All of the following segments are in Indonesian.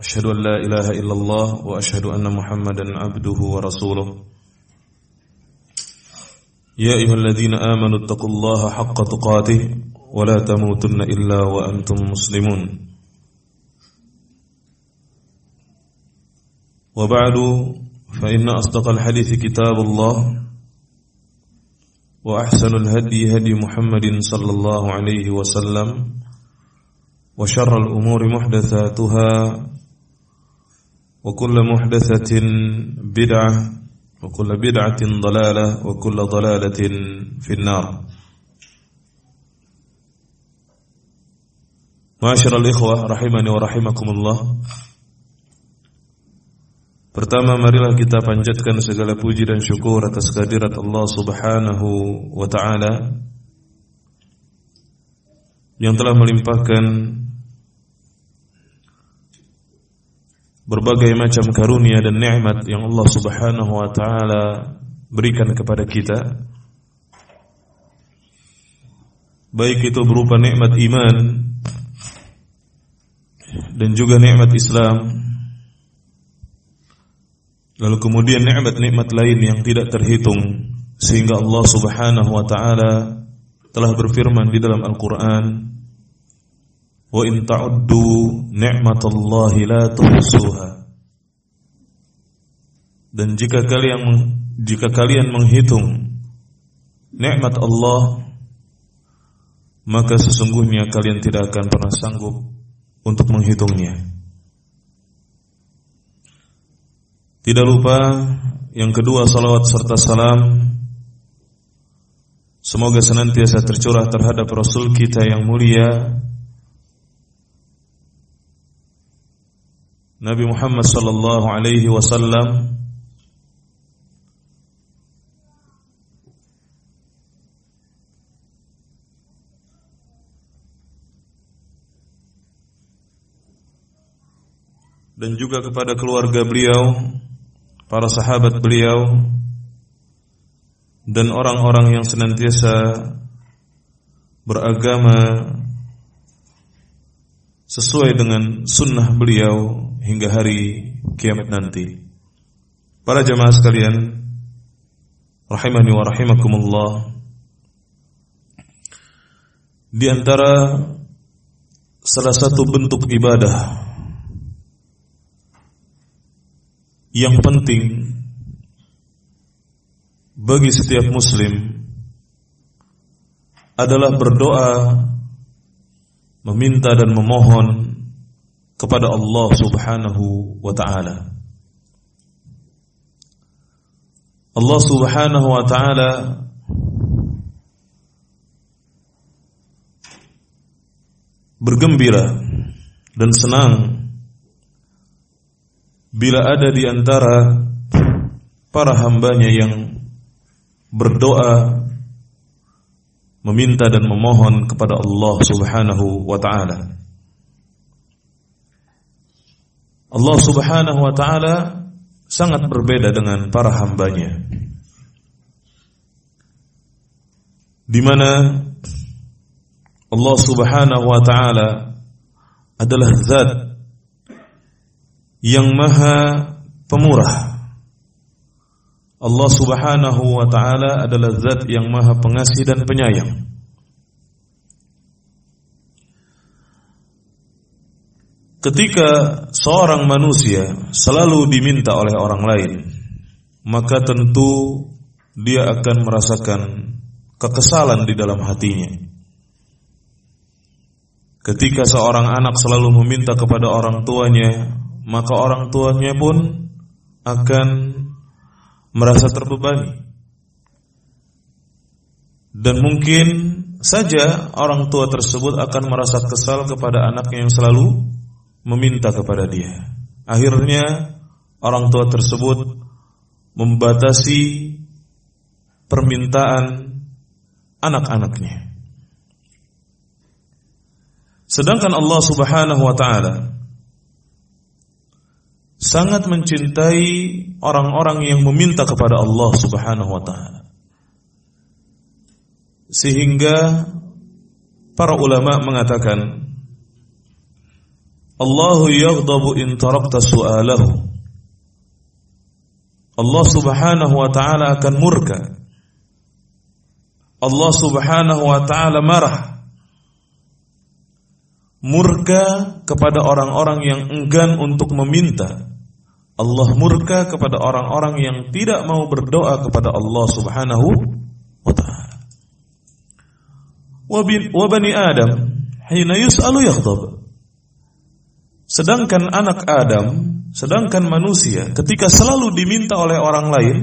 أشهد أن لا إله إلا الله وأشهد أن محمدا عبده ورسوله. يا أيها الذين آمنوا اتقوا الله حق تقاته ولا تموتن إلا وأنتم مسلمون. وبعد فإن أصدق الحديث كتاب الله وأحسن الهدي هدي محمد صلى الله عليه وسلم وشر الأمور محدثاتها وكل محدثة بدعة وكل بدعة ضلالة وكل ضلالة في النار معاشر الإخوة رحمني ورحمكم الله Pertama marilah kita panjatkan segala puji dan syukur atas kehadirat Allah Subhanahu wa taala yang telah melimpahkan berbagai macam karunia dan nikmat yang Allah Subhanahu wa taala berikan kepada kita. Baik itu berupa nikmat iman dan juga nikmat Islam. Lalu kemudian nikmat-nikmat lain yang tidak terhitung sehingga Allah Subhanahu wa taala telah berfirman di dalam Al-Qur'an wa in ta'uddu ni'matallahi la tuhsuha. Dan jika kalian jika kalian menghitung nikmat Allah maka sesungguhnya kalian tidak akan pernah sanggup untuk menghitungnya. Tidak lupa yang kedua salawat serta salam. Semoga senantiasa tercurah terhadap Rasul kita yang mulia Nabi Muhammad sallallahu alaihi wasallam. Dan juga kepada keluarga beliau, para sahabat beliau dan orang-orang yang senantiasa beragama sesuai dengan sunnah beliau hingga hari kiamat nanti. Para jamaah sekalian, rahimani wa rahimakumullah. Di antara salah satu bentuk ibadah yang penting bagi setiap muslim adalah berdoa meminta dan memohon kepada Allah Subhanahu wa taala. Allah Subhanahu wa taala bergembira dan senang bila ada di antara para hambanya yang berdoa meminta dan memohon kepada Allah Subhanahu wa taala. Allah Subhanahu wa taala sangat berbeda dengan para hambanya. Di mana Allah Subhanahu wa taala adalah zat yang maha pemurah. Allah Subhanahu wa taala adalah zat yang maha pengasih dan penyayang. Ketika seorang manusia selalu diminta oleh orang lain, maka tentu dia akan merasakan kekesalan di dalam hatinya. Ketika seorang anak selalu meminta kepada orang tuanya, maka orang tuanya pun akan merasa terbebani. Dan mungkin saja orang tua tersebut akan merasa kesal kepada anaknya yang selalu meminta kepada dia. Akhirnya orang tua tersebut membatasi permintaan anak-anaknya. Sedangkan Allah Subhanahu wa taala sangat mencintai orang-orang yang meminta kepada Allah Subhanahu wa taala. Sehingga para ulama mengatakan Allahu yaghdabu in tarakta su'alahu. Allah Subhanahu wa taala akan murka. Allah Subhanahu wa taala marah murka kepada orang-orang yang enggan untuk meminta Allah murka kepada orang-orang yang tidak mau berdoa kepada Allah Subhanahu wa taala. Wa bani Adam hina yus'alu yaghdab. Sedangkan anak Adam, sedangkan manusia ketika selalu diminta oleh orang lain,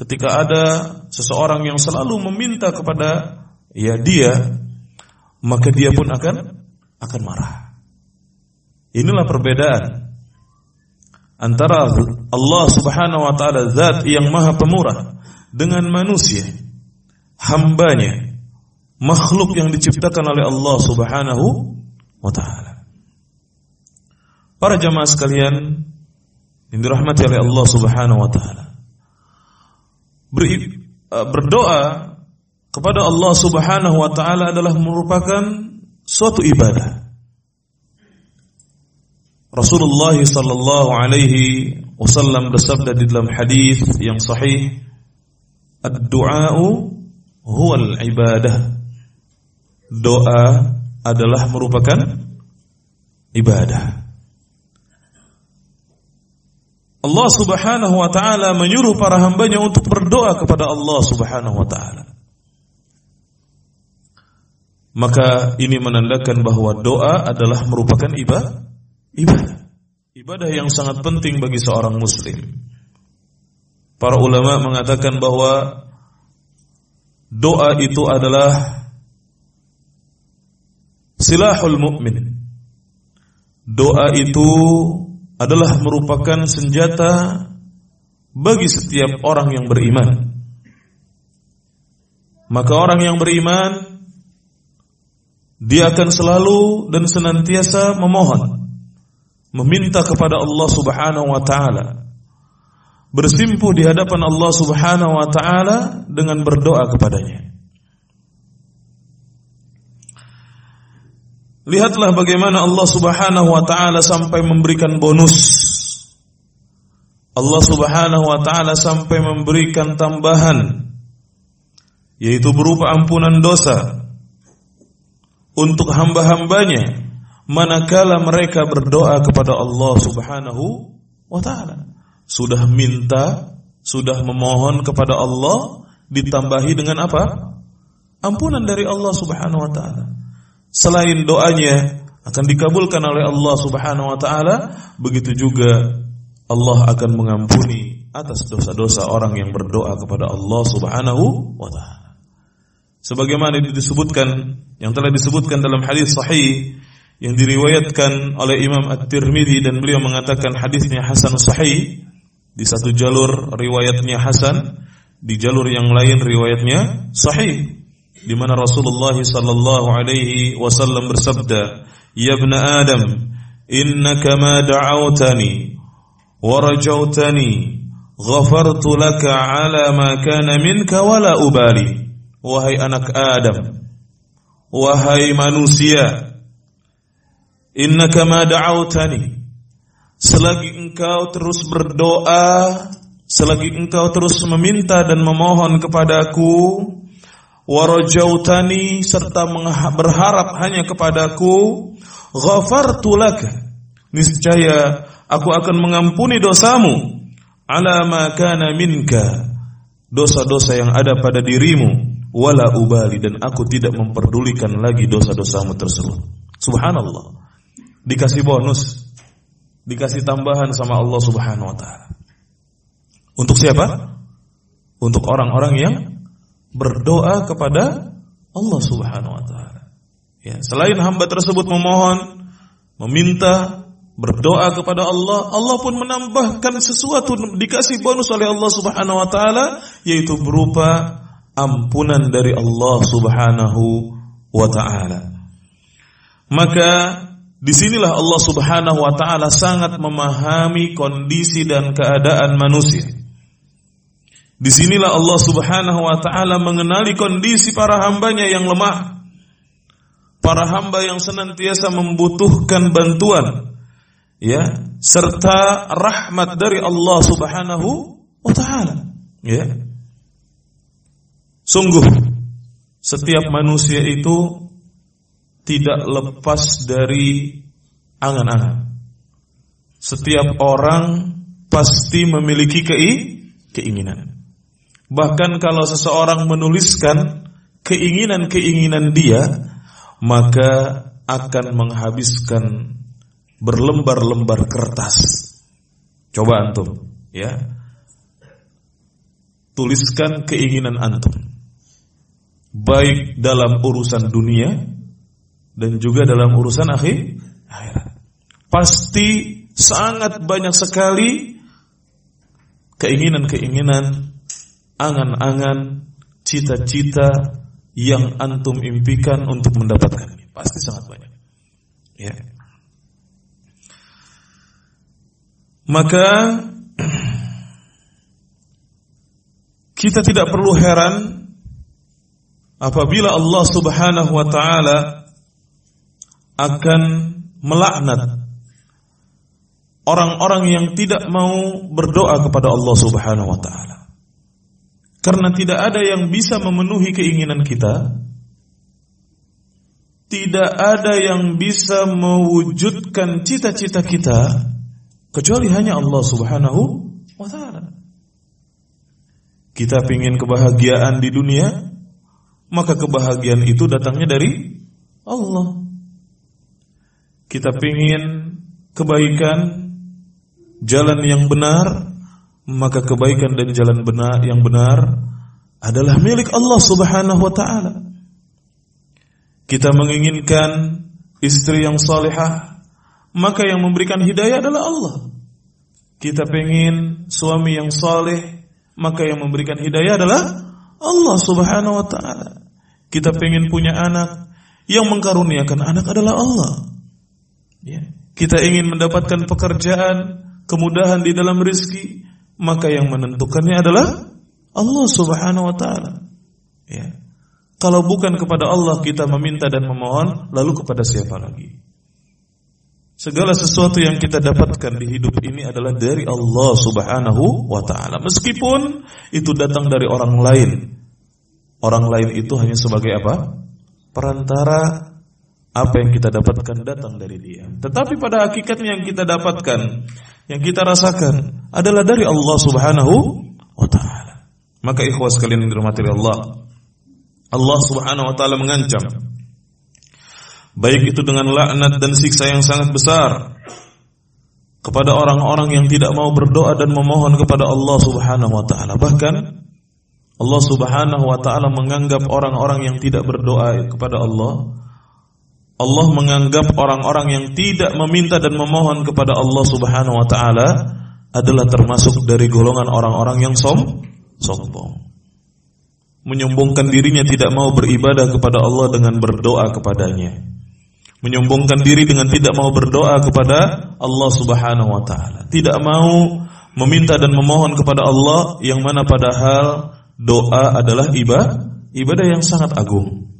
ketika ada seseorang yang selalu meminta kepada ya dia, maka dia pun akan akan marah. Inilah perbedaan antara Allah Subhanahu wa taala zat yang maha pemurah dengan manusia hambanya makhluk yang diciptakan oleh Allah Subhanahu wa taala. Para jamaah sekalian yang dirahmati oleh Allah Subhanahu wa taala. E, berdoa kepada Allah Subhanahu wa taala adalah merupakan suatu ibadah. Rasulullah sallallahu alaihi wasallam bersabda di dalam hadis yang sahih, "Ad-du'a'u huwa al-ibadah." Doa adalah merupakan ibadah. Allah Subhanahu wa taala menyuruh para hambanya untuk berdoa kepada Allah Subhanahu wa taala. Maka ini menandakan bahwa doa adalah merupakan ibadah ibadah. Ibadah yang sangat penting bagi seorang muslim. Para ulama mengatakan bahwa doa itu adalah silahul mukmin. Doa itu adalah merupakan senjata bagi setiap orang yang beriman. Maka orang yang beriman dia akan selalu dan senantiasa memohon meminta kepada Allah Subhanahu wa taala. Bersimpuh di hadapan Allah Subhanahu wa taala dengan berdoa kepadanya. Lihatlah bagaimana Allah Subhanahu wa taala sampai memberikan bonus. Allah Subhanahu wa taala sampai memberikan tambahan yaitu berupa ampunan dosa untuk hamba-hambanya manakala mereka berdoa kepada Allah Subhanahu wa taala. Sudah minta, sudah memohon kepada Allah ditambahi dengan apa? Ampunan dari Allah Subhanahu wa taala. Selain doanya akan dikabulkan oleh Allah Subhanahu wa taala, begitu juga Allah akan mengampuni atas dosa-dosa orang yang berdoa kepada Allah Subhanahu wa taala. Sebagaimana disebutkan yang telah disebutkan dalam hadis sahih yang diriwayatkan oleh Imam At-Tirmidzi dan beliau mengatakan hadisnya hasan sahih di satu jalur riwayatnya hasan di jalur yang lain riwayatnya sahih di mana Rasulullah sallallahu alaihi wasallam bersabda ya ibn adam innaka ma da'awtani wa rajautani ghafartu laka ala ma kana minka wala ubali. Wahai anak adam wahai manusia Innaka ma da'autani selagi engkau terus berdoa selagi engkau terus meminta dan memohon kepadaku warajautani serta berharap hanya kepadaku ghafartu laka. Niscaya aku akan mengampuni dosamu. Ala ma kana minka. Dosa-dosa yang ada pada dirimu. Wala ubali. Dan aku tidak memperdulikan lagi dosa-dosamu tersebut. Subhanallah. Dikasih bonus, dikasih tambahan sama Allah Subhanahu wa taala. Untuk siapa? Untuk orang-orang yang berdoa kepada Allah Subhanahu wa taala. Ya, selain hamba tersebut memohon, meminta berdoa kepada Allah, Allah pun menambahkan sesuatu dikasih bonus oleh Allah Subhanahu wa taala yaitu berupa ampunan dari Allah Subhanahu wa taala. Maka di sinilah Allah Subhanahu wa taala sangat memahami kondisi dan keadaan manusia. Di sinilah Allah Subhanahu wa taala mengenali kondisi para hambanya yang lemah. Para hamba yang senantiasa membutuhkan bantuan, ya serta rahmat dari Allah Subhanahu wa taala ya. Sungguh setiap manusia itu tidak lepas dari angan-angan. Setiap orang pasti memiliki keinginan bahkan kalau seseorang menuliskan keinginan-keinginan dia maka akan menghabiskan berlembar-lembar kertas. Coba antum, ya. Tuliskan keinginan antum. Baik dalam urusan dunia dan juga dalam urusan akhir. Pasti sangat banyak sekali keinginan-keinginan, angan-angan, cita-cita yang antum impikan untuk mendapatkannya. Pasti sangat banyak. Ya. Maka kita tidak perlu heran apabila Allah Subhanahu wa taala akan melaknat orang-orang yang tidak mau berdoa kepada Allah Subhanahu wa taala. Karena tidak ada yang bisa memenuhi keinginan kita. Tidak ada yang bisa mewujudkan cita-cita kita kecuali hanya Allah Subhanahu wa taala. Kita ingin kebahagiaan di dunia, maka kebahagiaan itu datangnya dari Allah. Kita ingin kebaikan, jalan yang benar, maka kebaikan dan jalan benar yang benar adalah milik Allah Subhanahu wa taala. Kita menginginkan istri yang salehah, maka yang memberikan hidayah adalah Allah. Kita pengen suami yang saleh, maka yang memberikan hidayah adalah Allah Subhanahu wa taala. Kita pengen punya anak, yang mengkaruniakan anak adalah Allah. Ya. Kita ingin mendapatkan pekerjaan, kemudahan di dalam rezeki, maka yang menentukannya adalah Allah Subhanahu wa taala. Ya. Kalau bukan kepada Allah kita meminta dan memohon, lalu kepada siapa lagi? Segala sesuatu yang kita dapatkan di hidup ini adalah dari Allah Subhanahu wa taala. Meskipun itu datang dari orang lain. Orang lain itu hanya sebagai apa? Perantara apa yang kita dapatkan datang dari dia. Tetapi pada hakikatnya yang kita dapatkan, yang kita rasakan adalah dari Allah Subhanahu wa taala. Maka ikhwas kalian yang dirahmati Allah, Allah Subhanahu wa taala mengancam baik itu dengan laknat dan siksa yang sangat besar kepada orang-orang yang tidak mau berdoa dan memohon kepada Allah Subhanahu wa taala. Bahkan Allah Subhanahu wa taala menganggap orang-orang yang tidak berdoa kepada Allah Allah menganggap orang-orang yang tidak meminta dan memohon kepada Allah Subhanahu wa taala adalah termasuk dari golongan orang-orang yang som sombong. Menyombongkan dirinya tidak mau beribadah kepada Allah dengan berdoa kepadanya menyombongkan diri dengan tidak mau berdoa kepada Allah Subhanahu wa taala. Tidak mau meminta dan memohon kepada Allah yang mana padahal doa adalah ibadah ibadah yang sangat agung.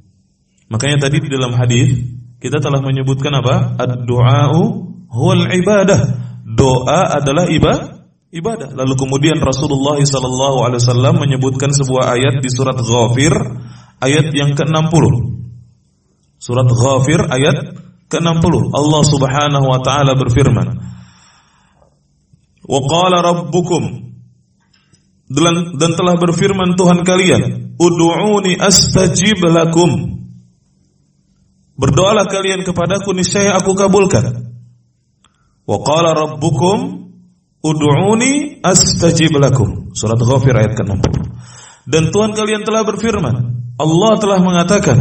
Makanya tadi di dalam hadis kita telah menyebutkan apa? Ad-du'a'u huwal ibadah. Doa adalah ibadah ibadah. Lalu kemudian Rasulullah sallallahu alaihi wasallam menyebutkan sebuah ayat di surat Ghafir ayat yang ke-60. Surat Ghafir ayat ke-60. Allah Subhanahu wa taala berfirman, "Wa qala rabbukum" dan telah berfirman Tuhan kalian, "Ud'uni astajib lakum." Berdoalah kalian kepadaku niscaya aku kabulkan. Wa qala rabbukum ud'uni astajib lakum. Surat Ghafir ayat ke-60. Dan Tuhan kalian telah berfirman, Allah telah mengatakan,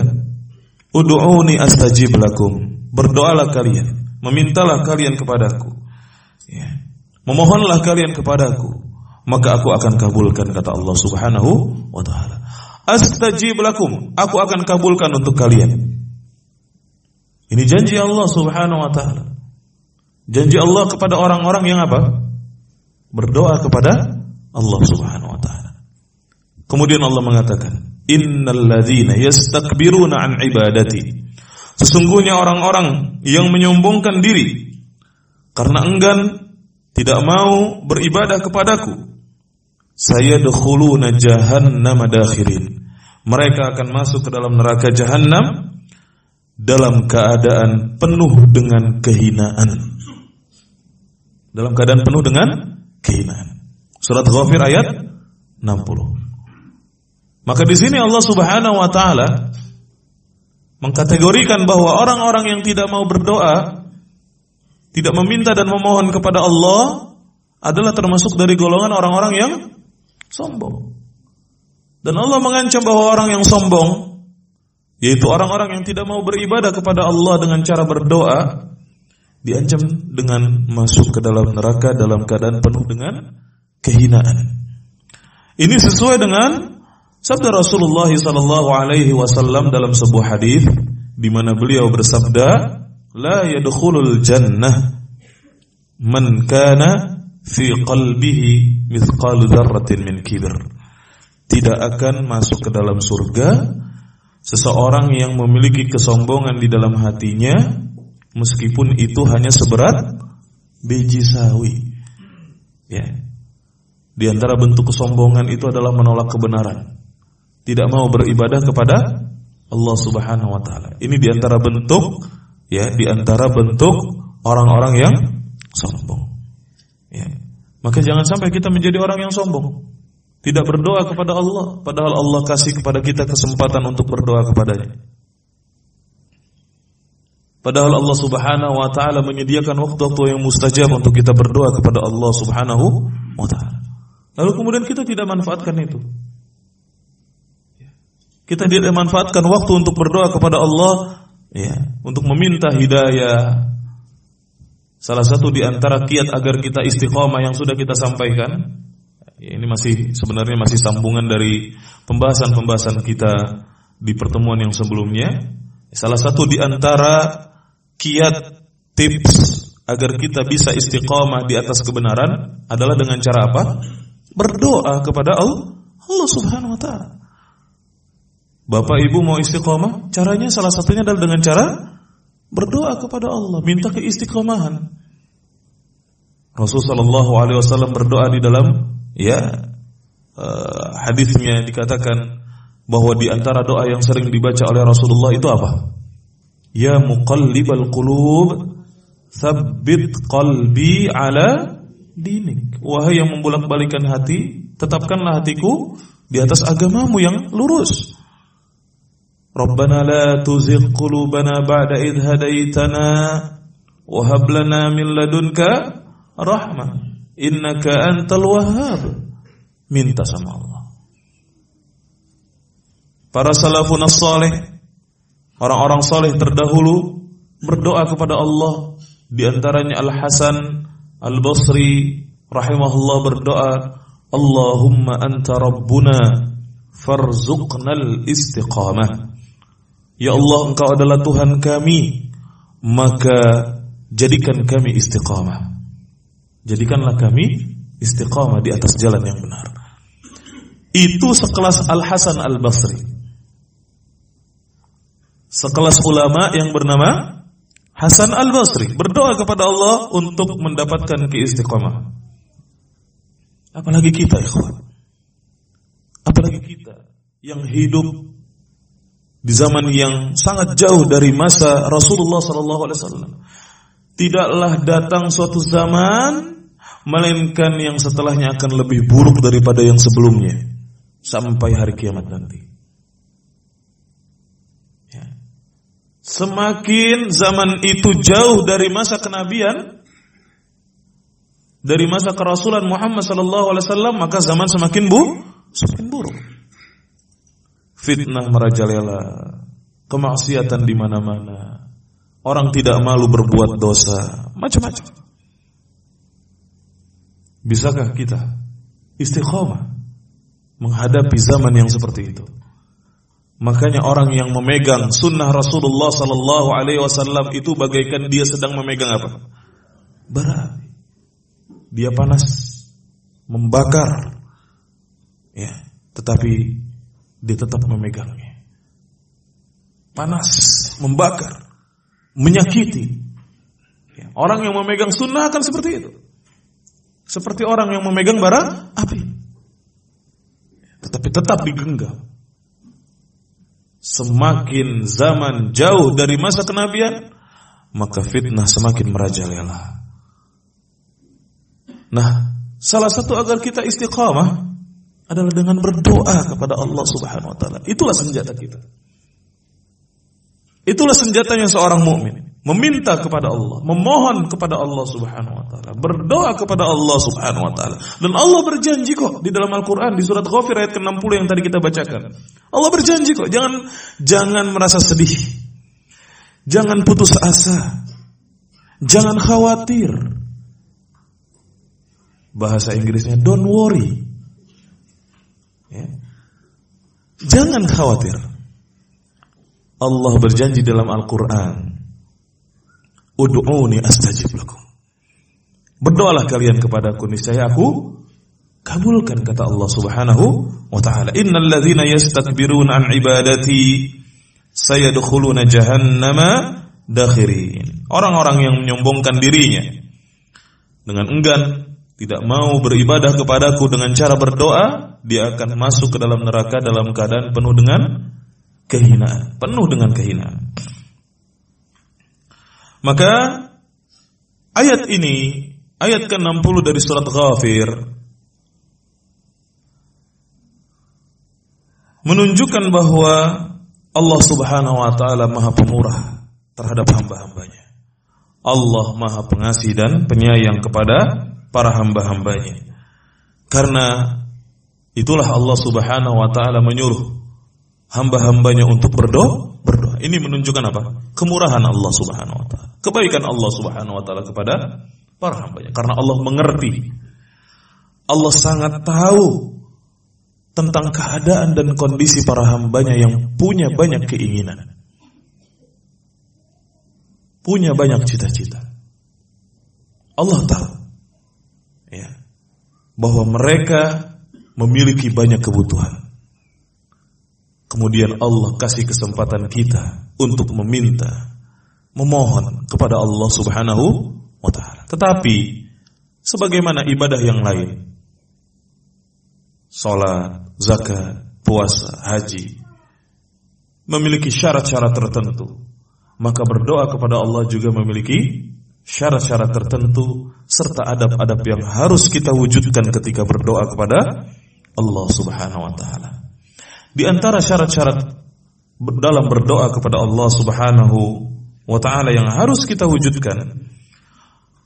Udu'uni astajib lakum. Berdoalah kalian. memintalah kalian kepadaku. Ya. Memohonlah kalian kepadaku, maka aku akan kabulkan kata Allah Subhanahu wa taala. Astajib lakum, aku akan kabulkan untuk kalian. Ini janji Allah Subhanahu wa taala. Janji Allah kepada orang-orang yang apa? Berdoa kepada Allah Subhanahu wa taala. Kemudian Allah mengatakan, "Innal ladzina yastakbiruna an ibadati." Sesungguhnya orang-orang yang menyombongkan diri karena enggan tidak mau beribadah kepadaku. Saya dakhuluna jahannam dakhirin. Mereka akan masuk ke dalam neraka jahanam dalam keadaan penuh dengan kehinaan. Dalam keadaan penuh dengan kehinaan. Surat Ghafir ayat 60. Maka di sini Allah Subhanahu wa taala mengkategorikan bahwa orang-orang yang tidak mau berdoa tidak meminta dan memohon kepada Allah adalah termasuk dari golongan orang-orang yang sombong. Dan Allah mengancam bahwa orang yang sombong yaitu orang-orang yang tidak mau beribadah kepada Allah dengan cara berdoa diancam dengan masuk ke dalam neraka dalam keadaan penuh dengan kehinaan. Ini sesuai dengan sabda Rasulullah sallallahu alaihi wasallam dalam sebuah hadis di mana beliau bersabda, la yadkhulul jannah man kana fi qalbihi mithqal dzarratin min kibr. Tidak akan masuk ke dalam surga seseorang yang memiliki kesombongan di dalam hatinya meskipun itu hanya seberat biji sawi. Ya. Di antara bentuk kesombongan itu adalah menolak kebenaran. Tidak mau beribadah kepada Allah Subhanahu wa taala. Ini di antara bentuk ya di antara bentuk orang-orang yang sombong. Ya. Maka jangan sampai kita menjadi orang yang sombong. Tidak berdoa kepada Allah padahal Allah kasih kepada kita kesempatan untuk berdoa kepadanya. Padahal Allah Subhanahu wa taala menyediakan waktu-waktu yang mustajab untuk kita berdoa kepada Allah Subhanahu wa taala. Lalu kemudian kita tidak manfaatkan itu. Kita tidak manfaatkan waktu untuk berdoa kepada Allah ya, untuk meminta hidayah. Salah satu di antara kiat agar kita istiqomah yang sudah kita sampaikan, ya, ini masih sebenarnya masih sambungan dari pembahasan-pembahasan kita di pertemuan yang sebelumnya. Salah satu di antara kiat tips agar kita bisa istiqomah di atas kebenaran adalah dengan cara apa? Berdoa kepada Allah, Allah Subhanahu wa taala. Bapak Ibu mau istiqomah, caranya salah satunya adalah dengan cara berdoa kepada Allah, minta keistiqomahan. Rasulullah Shallallahu Alaihi Wasallam berdoa di dalam ya uh, hadisnya dikatakan bahwa di antara doa yang sering dibaca oleh Rasulullah itu apa? Ya muqallibal qulub Thabbit qalbi ala dinik. Wahai yang membolak-balikan hati Tetapkanlah hatiku di atas agamamu yang lurus. Rabbana la tuzigh qulubana ba'da idh hadaitana wa hab lana min ladunka rahmah. Innaka antal wahhab. Minta sama Allah. Para salafun saleh orang-orang salih terdahulu berdoa kepada Allah di antaranya Al Hasan Al Basri rahimahullah berdoa Allahumma anta rabbuna farzuqnal istiqamah Ya Allah engkau adalah Tuhan kami maka jadikan kami istiqamah Jadikanlah kami istiqamah di atas jalan yang benar. Itu sekelas Al-Hasan Al-Basri. Sekelas ulama yang bernama Hasan Al-Basri. Berdoa kepada Allah untuk mendapatkan keistiqamah. Apalagi kita ikhwan. Apalagi kita yang hidup di zaman yang sangat jauh dari masa Rasulullah sallallahu alaihi wasallam. Tidaklah datang suatu zaman melainkan yang setelahnya akan lebih buruk daripada yang sebelumnya sampai hari kiamat nanti. Ya. Semakin zaman itu jauh dari masa kenabian, dari masa kerasulan Muhammad sallallahu alaihi wasallam, maka zaman semakin bu, semakin buruk fitnah merajalela, kemaksiatan di mana-mana, Orang tidak malu berbuat dosa, macam-macam. Bisakah kita istiqomah menghadapi zaman yang seperti itu? Makanya orang yang memegang sunnah Rasulullah Sallallahu Alaihi Wasallam itu bagaikan dia sedang memegang apa? Bara. Dia panas, membakar, ya. Tetapi dia tetap memegangnya. Panas, membakar, menyakiti. Ya. Orang yang memegang sunnah akan seperti itu. Seperti orang yang memegang bara api. Tetapi tetap digenggam semakin zaman jauh dari masa kenabian, maka fitnah semakin merajalela. Nah, salah satu agar kita istiqamah adalah dengan berdoa kepada Allah Subhanahu wa taala. Itulah senjata kita. Itulah senjatanya seorang mukmin meminta kepada Allah, memohon kepada Allah Subhanahu wa taala, berdoa kepada Allah Subhanahu wa taala. Dan Allah berjanji kok di dalam Al-Qur'an di surat Ghafir ayat ke-60 yang tadi kita bacakan. Allah berjanji kok, jangan jangan merasa sedih. Jangan putus asa. Jangan khawatir. Bahasa Inggrisnya don't worry. Ya. Jangan khawatir. Allah berjanji dalam Al-Qur'an Ud'uni astajib lakum. Berdoalah kalian kepadaku niscaya aku kabulkan kata Allah Subhanahu wa taala. Innal ladzina yastakbiruna an ibadati sayadkhuluna jahannama dakhirin. Orang-orang yang menyombongkan dirinya dengan enggan tidak mau beribadah kepadaku dengan cara berdoa, dia akan masuk ke dalam neraka dalam keadaan penuh dengan kehinaan, penuh dengan kehinaan. Maka ayat ini, ayat ke-60 dari surat Ghafir menunjukkan bahwa Allah Subhanahu wa taala Maha Pemurah terhadap hamba-hambanya. Allah Maha Pengasih dan Penyayang kepada para hamba-hambanya. Karena itulah Allah Subhanahu wa taala menyuruh hamba-hambanya untuk berdoa berdoa. Ini menunjukkan apa? Kemurahan Allah Subhanahu wa taala. Kebaikan Allah Subhanahu wa taala kepada para hambanya. Karena Allah mengerti. Allah sangat tahu tentang keadaan dan kondisi para hambanya yang punya banyak keinginan. Punya banyak cita-cita. Allah tahu ya, bahwa mereka memiliki banyak kebutuhan. Kemudian Allah kasih kesempatan kita untuk meminta, memohon kepada Allah Subhanahu wa taala. Tetapi sebagaimana ibadah yang lain, salat, zakat, puasa, haji memiliki syarat-syarat tertentu, maka berdoa kepada Allah juga memiliki syarat-syarat tertentu serta adab-adab yang harus kita wujudkan ketika berdoa kepada Allah Subhanahu wa taala. Di antara syarat-syarat dalam berdoa kepada Allah Subhanahu wa taala yang harus kita wujudkan.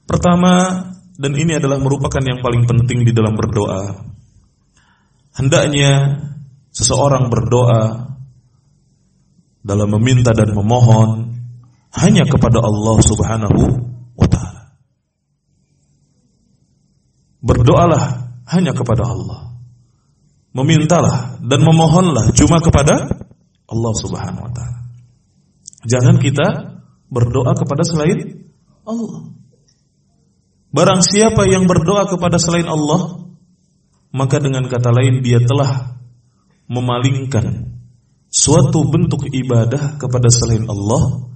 Pertama, dan ini adalah merupakan yang paling penting di dalam berdoa. Hendaknya seseorang berdoa dalam meminta dan memohon hanya kepada Allah Subhanahu wa taala. Berdoalah hanya kepada Allah memintalah dan memohonlah cuma kepada Allah Subhanahu wa taala. Jangan kita berdoa kepada selain Allah. Barang siapa yang berdoa kepada selain Allah, maka dengan kata lain dia telah memalingkan suatu bentuk ibadah kepada selain Allah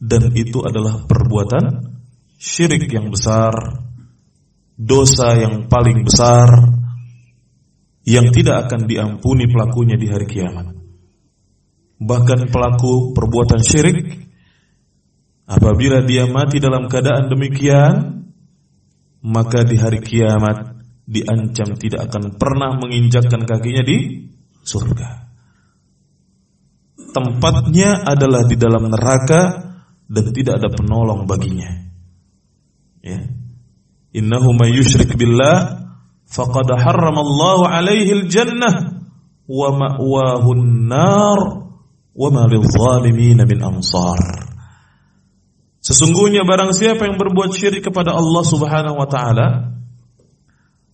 dan itu adalah perbuatan syirik yang besar, dosa yang paling besar yang tidak akan diampuni pelakunya di hari kiamat. Bahkan pelaku perbuatan syirik apabila dia mati dalam keadaan demikian maka di hari kiamat diancam tidak akan pernah menginjakkan kakinya di surga. Tempatnya adalah di dalam neraka dan tidak ada penolong baginya. Ya. Innahu may billah harramallahu alaihi al-jannah wa ma'wahu an-nar wa ma lidh-dhalimin min ansar. Sesungguhnya barang siapa yang berbuat syirik kepada Allah Subhanahu wa taala,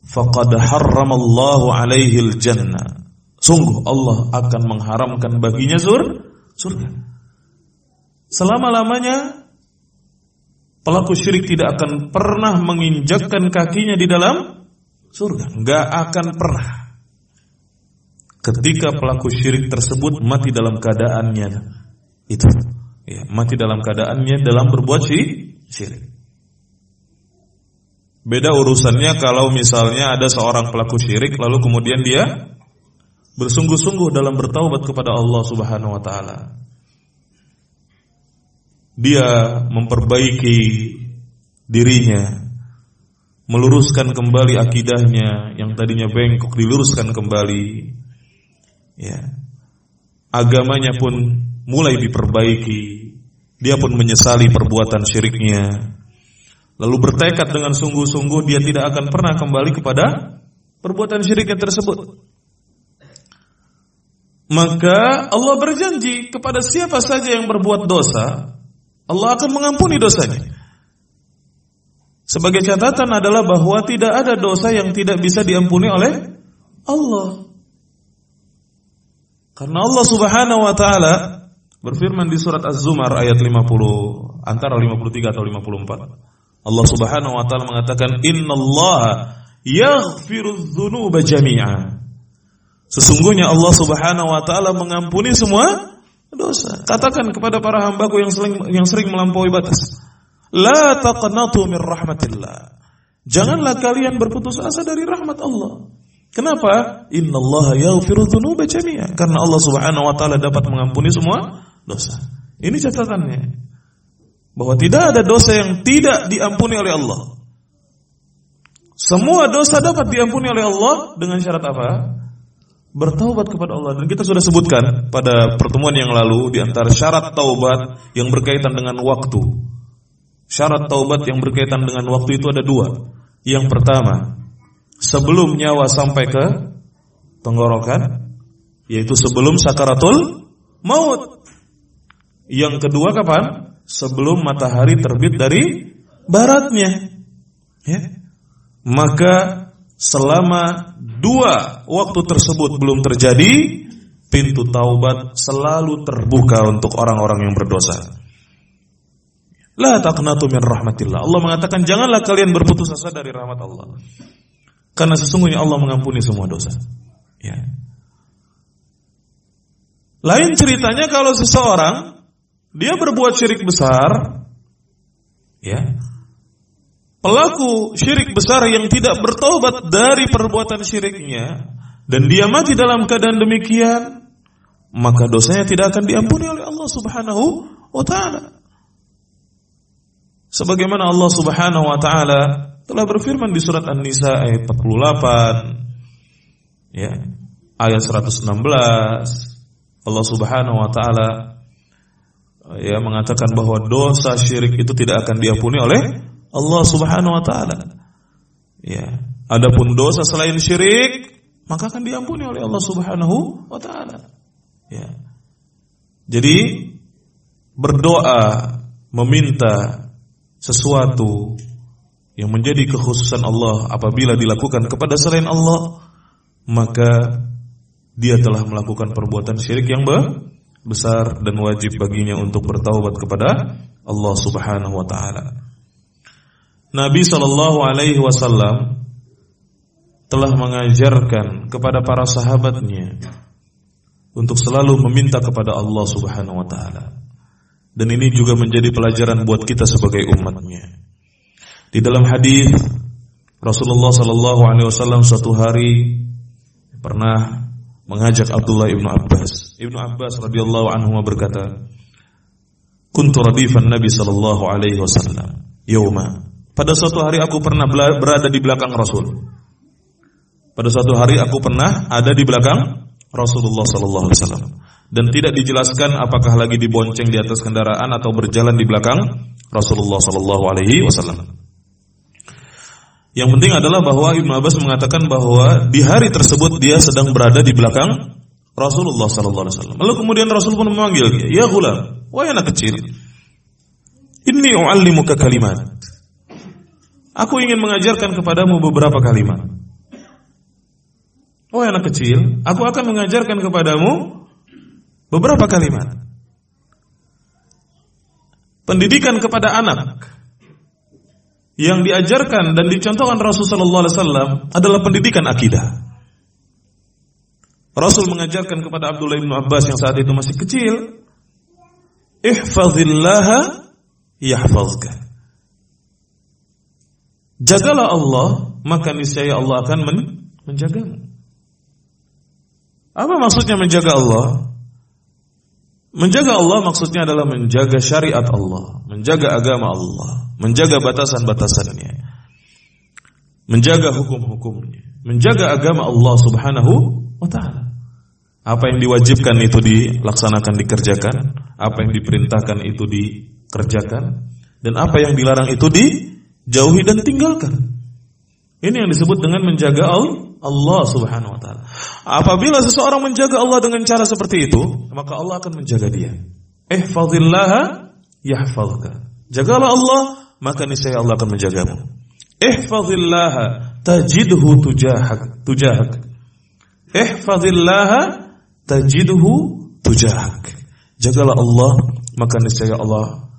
faqad harramallahu alaihi al-jannah. Sungguh Allah akan mengharamkan baginya sur surga. Selama-lamanya pelaku syirik tidak akan pernah menginjakkan kakinya di dalam surga. Enggak akan pernah. Ketika pelaku syirik tersebut mati dalam keadaannya itu. Ya, mati dalam keadaannya dalam berbuat syirik. Beda urusannya kalau misalnya ada seorang pelaku syirik lalu kemudian dia bersungguh-sungguh dalam bertaubat kepada Allah Subhanahu wa taala. Dia memperbaiki dirinya, meluruskan kembali akidahnya yang tadinya bengkok diluruskan kembali. Ya. Agamanya pun mulai diperbaiki. Dia pun menyesali perbuatan syiriknya lalu bertekad dengan sungguh-sungguh dia tidak akan pernah kembali kepada perbuatan syiriknya tersebut. Maka Allah berjanji kepada siapa saja yang berbuat dosa, Allah akan mengampuni dosanya. Sebagai catatan adalah bahwa tidak ada dosa yang tidak bisa diampuni oleh Allah. Karena Allah Subhanahu wa taala berfirman di surat Az-Zumar ayat 50 antara 53 atau 54. Allah Subhanahu wa taala mengatakan innallaha yaghfiru dzunuba jami'a. Sesungguhnya Allah Subhanahu wa taala mengampuni semua dosa. Katakan kepada para hambaku yang sering yang sering melampaui batas, la taqnatu min rahmatillah. Janganlah kalian berputus asa dari rahmat Allah. Kenapa? Innallaha yaghfiru dzunuba jami'a. Karena Allah Subhanahu wa taala dapat mengampuni semua dosa. Ini catatannya bahwa tidak ada dosa yang tidak diampuni oleh Allah. Semua dosa dapat diampuni oleh Allah dengan syarat apa? Bertaubat kepada Allah. Dan kita sudah sebutkan pada pertemuan yang lalu di antara syarat taubat yang berkaitan dengan waktu. Syarat taubat yang berkaitan dengan waktu itu ada dua. Yang pertama, sebelum nyawa sampai ke tenggorokan, yaitu sebelum sakaratul maut. Yang kedua kapan? sebelum matahari terbit dari baratnya. Ya. Maka selama dua waktu tersebut belum terjadi, pintu taubat selalu terbuka untuk orang-orang yang berdosa. La taqnatu min rahmatillah. Allah mengatakan janganlah kalian berputus asa dari rahmat Allah. Karena sesungguhnya Allah mengampuni semua dosa. Ya. Lain ceritanya kalau seseorang dia berbuat syirik besar, ya, pelaku syirik besar yang tidak bertobat dari perbuatan syiriknya, dan dia mati dalam keadaan demikian, maka dosanya tidak akan diampuni oleh Allah Subhanahu wa taala. Sebagaimana Allah Subhanahu wa taala telah berfirman di surat An-Nisa ayat 48 ya, ayat 116 Allah Subhanahu wa taala ya mengatakan bahwa dosa syirik itu tidak akan diampuni oleh Allah Subhanahu wa taala. Ya. Adapun dosa selain syirik maka akan diampuni oleh Allah Subhanahu wa taala. Ya. Jadi berdoa meminta sesuatu yang menjadi kekhususan Allah apabila dilakukan kepada selain Allah maka dia telah melakukan perbuatan syirik yang besar dan wajib baginya untuk bertaubat kepada Allah Subhanahu wa taala. Nabi Shallallahu alaihi wasallam telah mengajarkan kepada para sahabatnya untuk selalu meminta kepada Allah Subhanahu wa taala. Dan ini juga menjadi pelajaran buat kita sebagai umatnya. Di dalam hadis Rasulullah Shallallahu alaihi wasallam suatu hari pernah mengajak Abdullah ibnu Abbas. Ibnu Abbas radhiyallahu anhu berkata, "Kuntu radifan Nabi sallallahu alaihi wasallam yauma." Pada suatu hari aku pernah berada di belakang Rasul. Pada suatu hari aku pernah ada di belakang Rasulullah sallallahu alaihi wasallam dan tidak dijelaskan apakah lagi dibonceng di atas kendaraan atau berjalan di belakang Rasulullah sallallahu alaihi wasallam. Yang penting adalah bahwa Ibnu Abbas mengatakan bahwa di hari tersebut dia sedang berada di belakang Rasulullah sallallahu alaihi wasallam. Lalu kemudian Rasul pun memanggil "Ya gulam, wahai anak kecil." Inni u'allimuka kalimat. Aku ingin mengajarkan kepadamu beberapa kalimat. Oh anak kecil, aku akan mengajarkan kepadamu beberapa kalimat. Pendidikan kepada anak yang diajarkan dan dicontohkan Rasulullah SAW adalah pendidikan akidah. Rasul mengajarkan kepada Abdullah bin Abbas yang saat itu masih kecil, "Ihfazillaha yahfazka." Jagalah Allah, maka niscaya Allah akan men menjagamu. Apa maksudnya menjaga Allah? Menjaga Allah maksudnya adalah menjaga syariat Allah, menjaga agama Allah, menjaga batasan-batasannya, menjaga hukum-hukumnya, menjaga agama Allah Subhanahu wa taala. Apa yang diwajibkan itu dilaksanakan, dikerjakan, apa yang diperintahkan itu dikerjakan, dan apa yang dilarang itu di jauhi dan tinggalkan. Ini yang disebut dengan menjaga Allah Subhanahu wa taala. Apabila seseorang menjaga Allah dengan cara seperti itu, maka Allah akan menjaga dia. Ihfazillaha yahfazka. Jagalah Allah, maka niscaya Allah akan menjagamu. Ihfazillaha tajidhu tujahak, tujahak. Ihfazillaha tajidhu tujahak. Jagalah Allah, maka niscaya Allah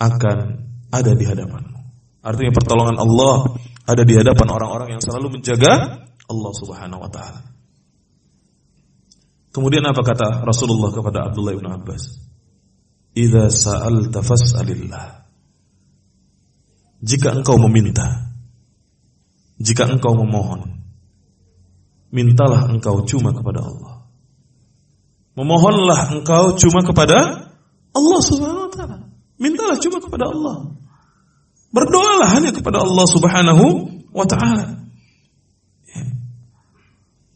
akan ada di hadapan. Artinya pertolongan Allah ada di hadapan orang-orang yang selalu menjaga Allah Subhanahu wa taala. Kemudian apa kata Rasulullah kepada Abdullah bin Abbas? Idza sa'alta fas'alillah. Jika engkau meminta, jika engkau memohon, mintalah engkau cuma kepada Allah. Memohonlah engkau cuma kepada Allah Subhanahu wa taala. Mintalah cuma kepada Allah. Berdoalah hanya kepada Allah Subhanahu wa taala.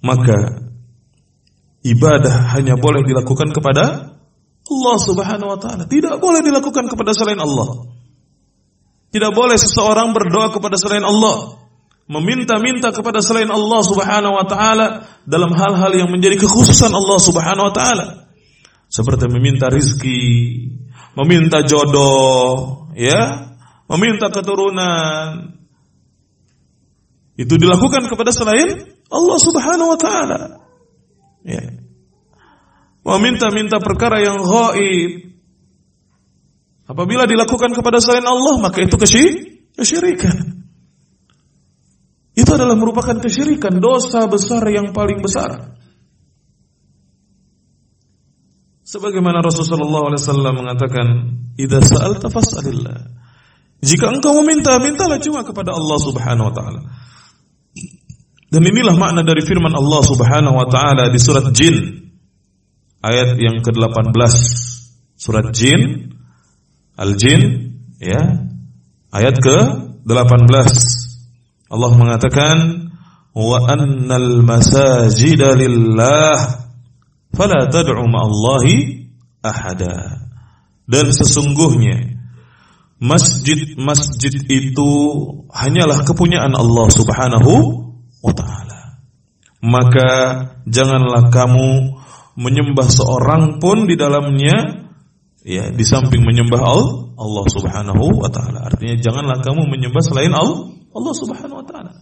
Maka ibadah hanya boleh dilakukan kepada Allah Subhanahu wa taala, tidak boleh dilakukan kepada selain Allah. Tidak boleh seseorang berdoa kepada selain Allah, meminta-minta kepada selain Allah Subhanahu wa taala dalam hal-hal yang menjadi kekhususan Allah Subhanahu wa taala. Seperti meminta rizki, meminta jodoh, ya, meminta keturunan. Itu dilakukan kepada selain Allah Subhanahu wa taala. Ya. Meminta-minta perkara yang gaib. Apabila dilakukan kepada selain Allah, maka itu kesyirikan. Itu adalah merupakan kesyirikan, dosa besar yang paling besar. Sebagaimana Rasulullah SAW mengatakan, "Idza sa'alta fas'alillah." Jika engkau meminta, mintalah cuma kepada Allah Subhanahu wa taala. Dan inilah makna dari firman Allah Subhanahu wa taala di surat Jin ayat yang ke-18. Surat Jin Al-Jin ya. Ayat ke-18. Allah mengatakan wa annal masajida lillah fala tad'u ma'allahi ahada. Dan sesungguhnya masjid-masjid itu hanyalah kepunyaan Allah Subhanahu wa taala. Maka janganlah kamu menyembah seorang pun di dalamnya ya di samping menyembah Allah Subhanahu wa taala. Artinya janganlah kamu menyembah selain Allah, Allah Subhanahu wa taala.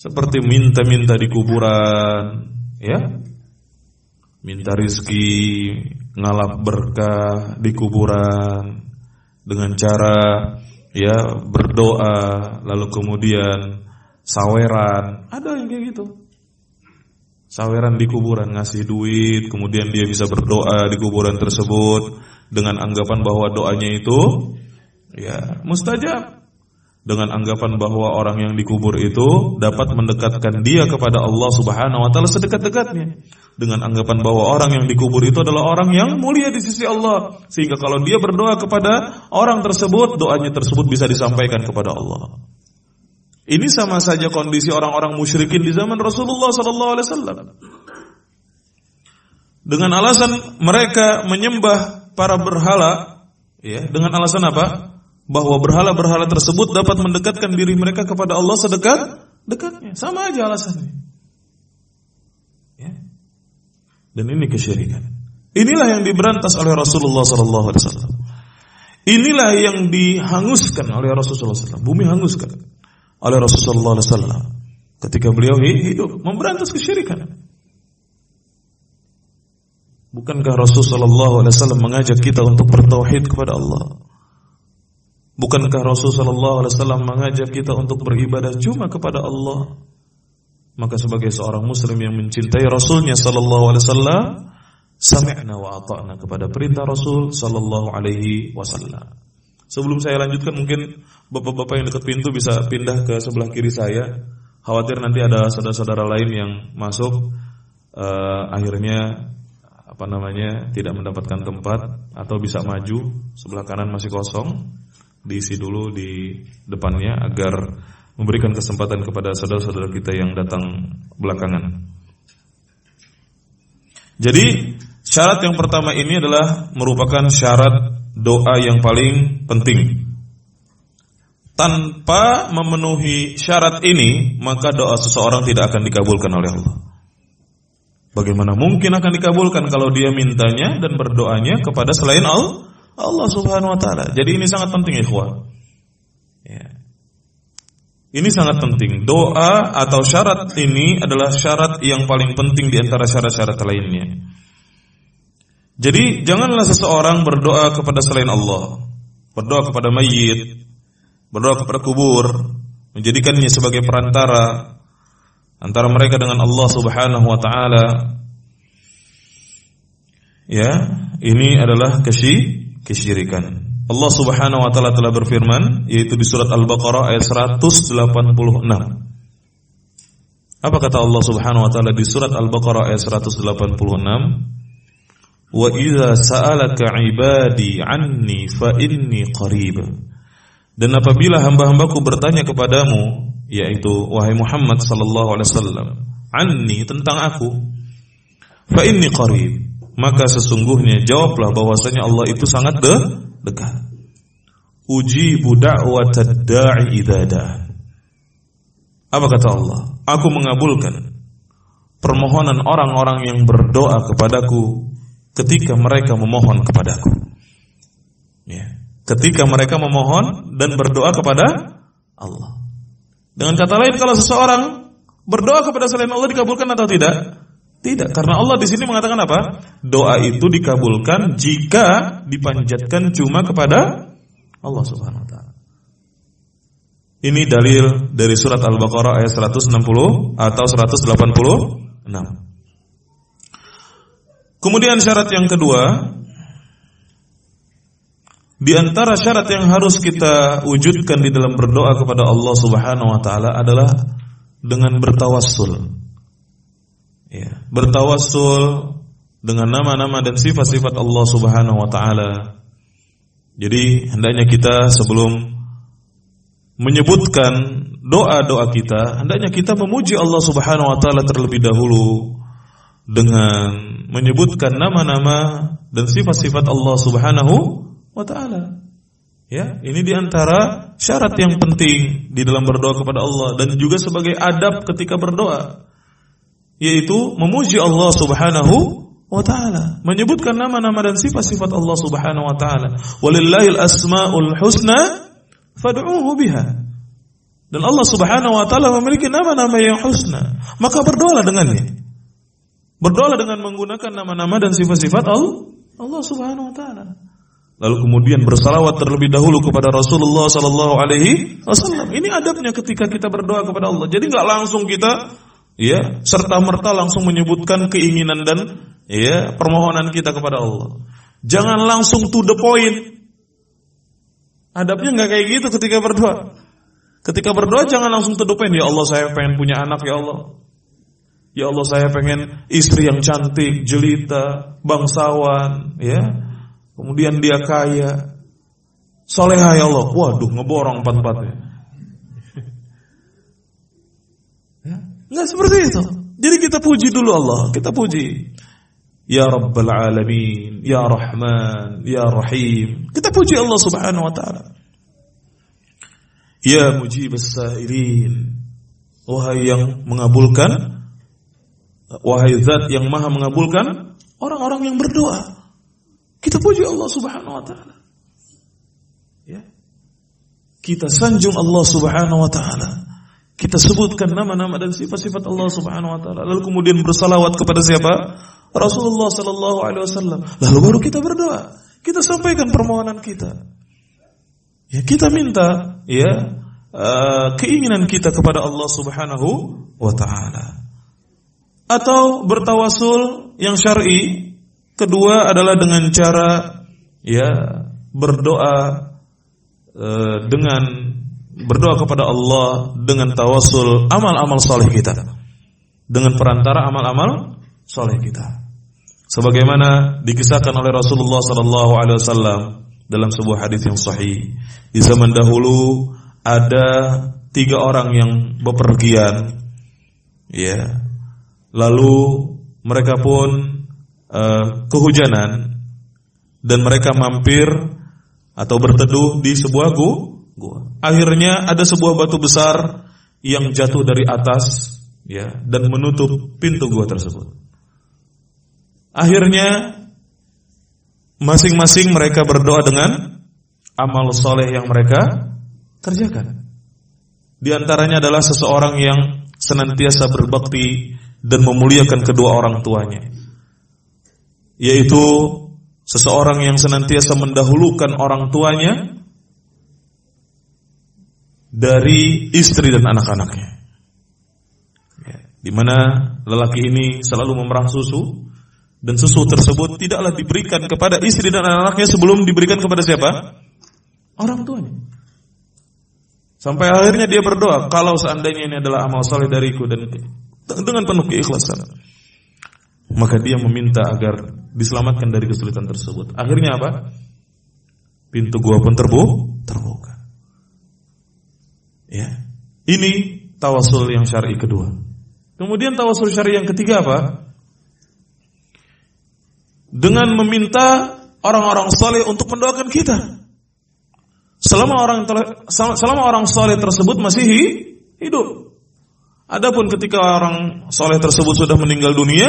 Seperti minta-minta di kuburan, ya. Minta rizki, ngalap berkah di kuburan, dengan cara ya berdoa lalu kemudian saweran. Ada yang kayak gitu. Saweran di kuburan ngasih duit kemudian dia bisa berdoa di kuburan tersebut dengan anggapan bahwa doanya itu ya mustajab. Dengan anggapan bahwa orang yang dikubur itu dapat mendekatkan dia kepada Allah Subhanahu wa taala sedekat-dekatnya. Dengan anggapan bahwa orang yang dikubur itu adalah orang yang mulia di sisi Allah. Sehingga kalau dia berdoa kepada orang tersebut doanya tersebut bisa disampaikan kepada Allah. Ini sama saja kondisi orang-orang musyrikin di zaman Rasulullah wasallam. Dengan alasan mereka menyembah para berhala ya, dengan alasan apa? bahwa berhala-berhala tersebut dapat mendekatkan diri mereka kepada Allah sedekat dekatnya. Sama aja alasannya. Ya. Dan ini kesyirikan. Inilah yang diberantas oleh Rasulullah wasallam. Inilah yang dihanguskan oleh Rasulullah SAW. Bumi hanguskan oleh Rasulullah SAW ketika beliau hidup memberantas kesyirikan. Bukankah Rasulullah SAW mengajak kita untuk bertauhid kepada Allah? Bukankah Rasulullah SAW mengajak kita untuk beribadah cuma kepada Allah? Maka sebagai seorang Muslim yang mencintai Rasulnya Sallallahu Alaihi Wasallam, sami'na wa ata'na kepada perintah Rasul Sallallahu Alaihi Wasallam. Sebelum saya lanjutkan mungkin bapak-bapak yang dekat pintu bisa pindah ke sebelah kiri saya. Khawatir nanti ada saudara-saudara lain yang masuk uh, akhirnya apa namanya tidak mendapatkan tempat atau bisa maju sebelah kanan masih kosong diisi dulu di depannya agar memberikan kesempatan kepada saudara-saudara kita yang datang belakangan. Jadi syarat yang pertama ini adalah merupakan syarat doa yang paling penting. Tanpa memenuhi syarat ini, maka doa seseorang tidak akan dikabulkan oleh Allah. Bagaimana mungkin akan dikabulkan kalau dia mintanya dan berdoanya kepada selain Allah, Allah Subhanahu wa taala. Jadi ini sangat penting ikhwah. Ya. Ini sangat penting. Doa atau syarat ini adalah syarat yang paling penting di antara syarat-syarat lainnya. Jadi janganlah seseorang berdoa kepada selain Allah, berdoa kepada mayit, berdoa kepada kubur, menjadikannya sebagai perantara antara mereka dengan Allah Subhanahu wa taala. Ya, ini adalah kesy kesyirikan. Allah Subhanahu wa taala telah berfirman yaitu di surat Al-Baqarah ayat 186. Apa kata Allah Subhanahu wa taala di surat Al-Baqarah ayat 186? Wa idza sa'alaka 'ibadi 'anni fa. Dan apabila hamba-hambaku bertanya kepadamu yaitu wahai Muhammad sallallahu alaihi wasallam anni tentang aku fa inni qarib maka sesungguhnya jawablah bahwasanya Allah itu sangat de dekat. Ujibu da'watad da'i apa kata Allah? Aku mengabulkan permohonan orang-orang yang berdoa kepadaku ketika mereka memohon kepadaku ya ketika mereka memohon dan berdoa kepada Allah dengan kata lain kalau seseorang berdoa kepada selain Allah dikabulkan atau tidak? Tidak, karena Allah di sini mengatakan apa? Doa itu dikabulkan jika dipanjatkan cuma kepada Allah Subhanahu wa taala. Ini dalil dari surat Al-Baqarah ayat 160 atau 186. Kemudian syarat yang kedua, di antara syarat yang harus kita wujudkan di dalam berdoa kepada Allah Subhanahu wa taala adalah dengan bertawassul. Ya, bertawassul dengan nama-nama dan sifat-sifat Allah Subhanahu wa taala. Jadi hendaknya kita sebelum menyebutkan doa-doa kita, hendaknya kita memuji Allah Subhanahu wa taala terlebih dahulu dengan menyebutkan nama-nama dan sifat-sifat Allah Subhanahu wa taala. Ya, ini di antara syarat yang penting di dalam berdoa kepada Allah dan juga sebagai adab ketika berdoa, yaitu memuji Allah Subhanahu wa taala, menyebutkan nama-nama dan sifat-sifat Allah Subhanahu wa taala. Walillahil asmaul husna fad'uuhu biha. Dan Allah Subhanahu wa taala memiliki nama-nama yang husna, maka berdoalah dengannya. Berdoalah dengan menggunakan nama-nama dan sifat-sifat Allah, Allah Subhanahu wa taala lalu kemudian bersalawat terlebih dahulu kepada Rasulullah Sallallahu Alaihi Wasallam. Ini adabnya ketika kita berdoa kepada Allah. Jadi nggak langsung kita ya serta merta langsung menyebutkan keinginan dan ya permohonan kita kepada Allah. Jangan langsung to the point. Adabnya nggak kayak gitu ketika berdoa. Ketika berdoa jangan langsung to the point. Ya Allah saya pengen punya anak ya Allah. Ya Allah saya pengen istri yang cantik, jelita, bangsawan, ya Kemudian dia kaya. Soleha ya Allah. Waduh, ngeborong empat-empatnya. ya? Enggak seperti itu. Jadi kita puji dulu Allah. Kita puji. Ya Rabbal Alamin. Ya Rahman. Ya Rahim. Kita puji Allah subhanahu wa ta'ala. Ya mujib sailin. Wahai yang mengabulkan. Wahai zat yang maha mengabulkan. Orang-orang yang berdoa. Kita puji Allah Subhanahu wa taala. kita sanjung Allah Subhanahu wa taala. Kita sebutkan nama-nama dan sifat-sifat Allah Subhanahu wa taala. Lalu kemudian bersalawat kepada siapa? Rasulullah sallallahu alaihi wasallam. Lalu baru kita berdoa. Kita sampaikan permohonan kita. Ya, kita minta ya uh, keinginan kita kepada Allah Subhanahu wa taala. Atau bertawasul yang syar'i. Kedua adalah dengan cara ya berdoa uh, dengan berdoa kepada Allah dengan tawasul amal-amal soleh kita. Dengan perantara amal-amal soleh kita. Sebagaimana dikisahkan oleh Rasulullah sallallahu alaihi wasallam dalam sebuah hadis yang sahih. Di zaman dahulu ada tiga orang yang bepergian ya lalu mereka pun uh, kehujanan dan mereka mampir atau berteduh di sebuah gu gua. Akhirnya ada sebuah batu besar yang jatuh dari atas ya dan menutup pintu gua tersebut. Akhirnya masing-masing mereka berdoa dengan amal soleh yang mereka kerjakan. Di antaranya adalah seseorang yang senantiasa berbakti dan memuliakan kedua orang tuanya. Yaitu seseorang yang senantiasa mendahulukan orang tuanya dari istri dan anak-anaknya. Ya, di mana lelaki ini selalu memerah susu dan susu tersebut tidaklah diberikan kepada istri dan anak-anaknya sebelum diberikan kepada siapa? Orang tuanya. Sampai akhirnya dia berdoa, kalau seandainya ini adalah amal soleh dariku dan dengan penuh keikhlasan, maka dia meminta agar diselamatkan dari kesulitan tersebut. Akhirnya apa? Pintu gua pun terbuka. Ya. Ini tawasul yang syar'i kedua. Kemudian tawasul syar'i yang ketiga apa? Dengan meminta orang-orang soleh untuk mendoakan kita. Selama orang selama orang soleh tersebut masih hidup. Adapun ketika orang soleh tersebut sudah meninggal dunia,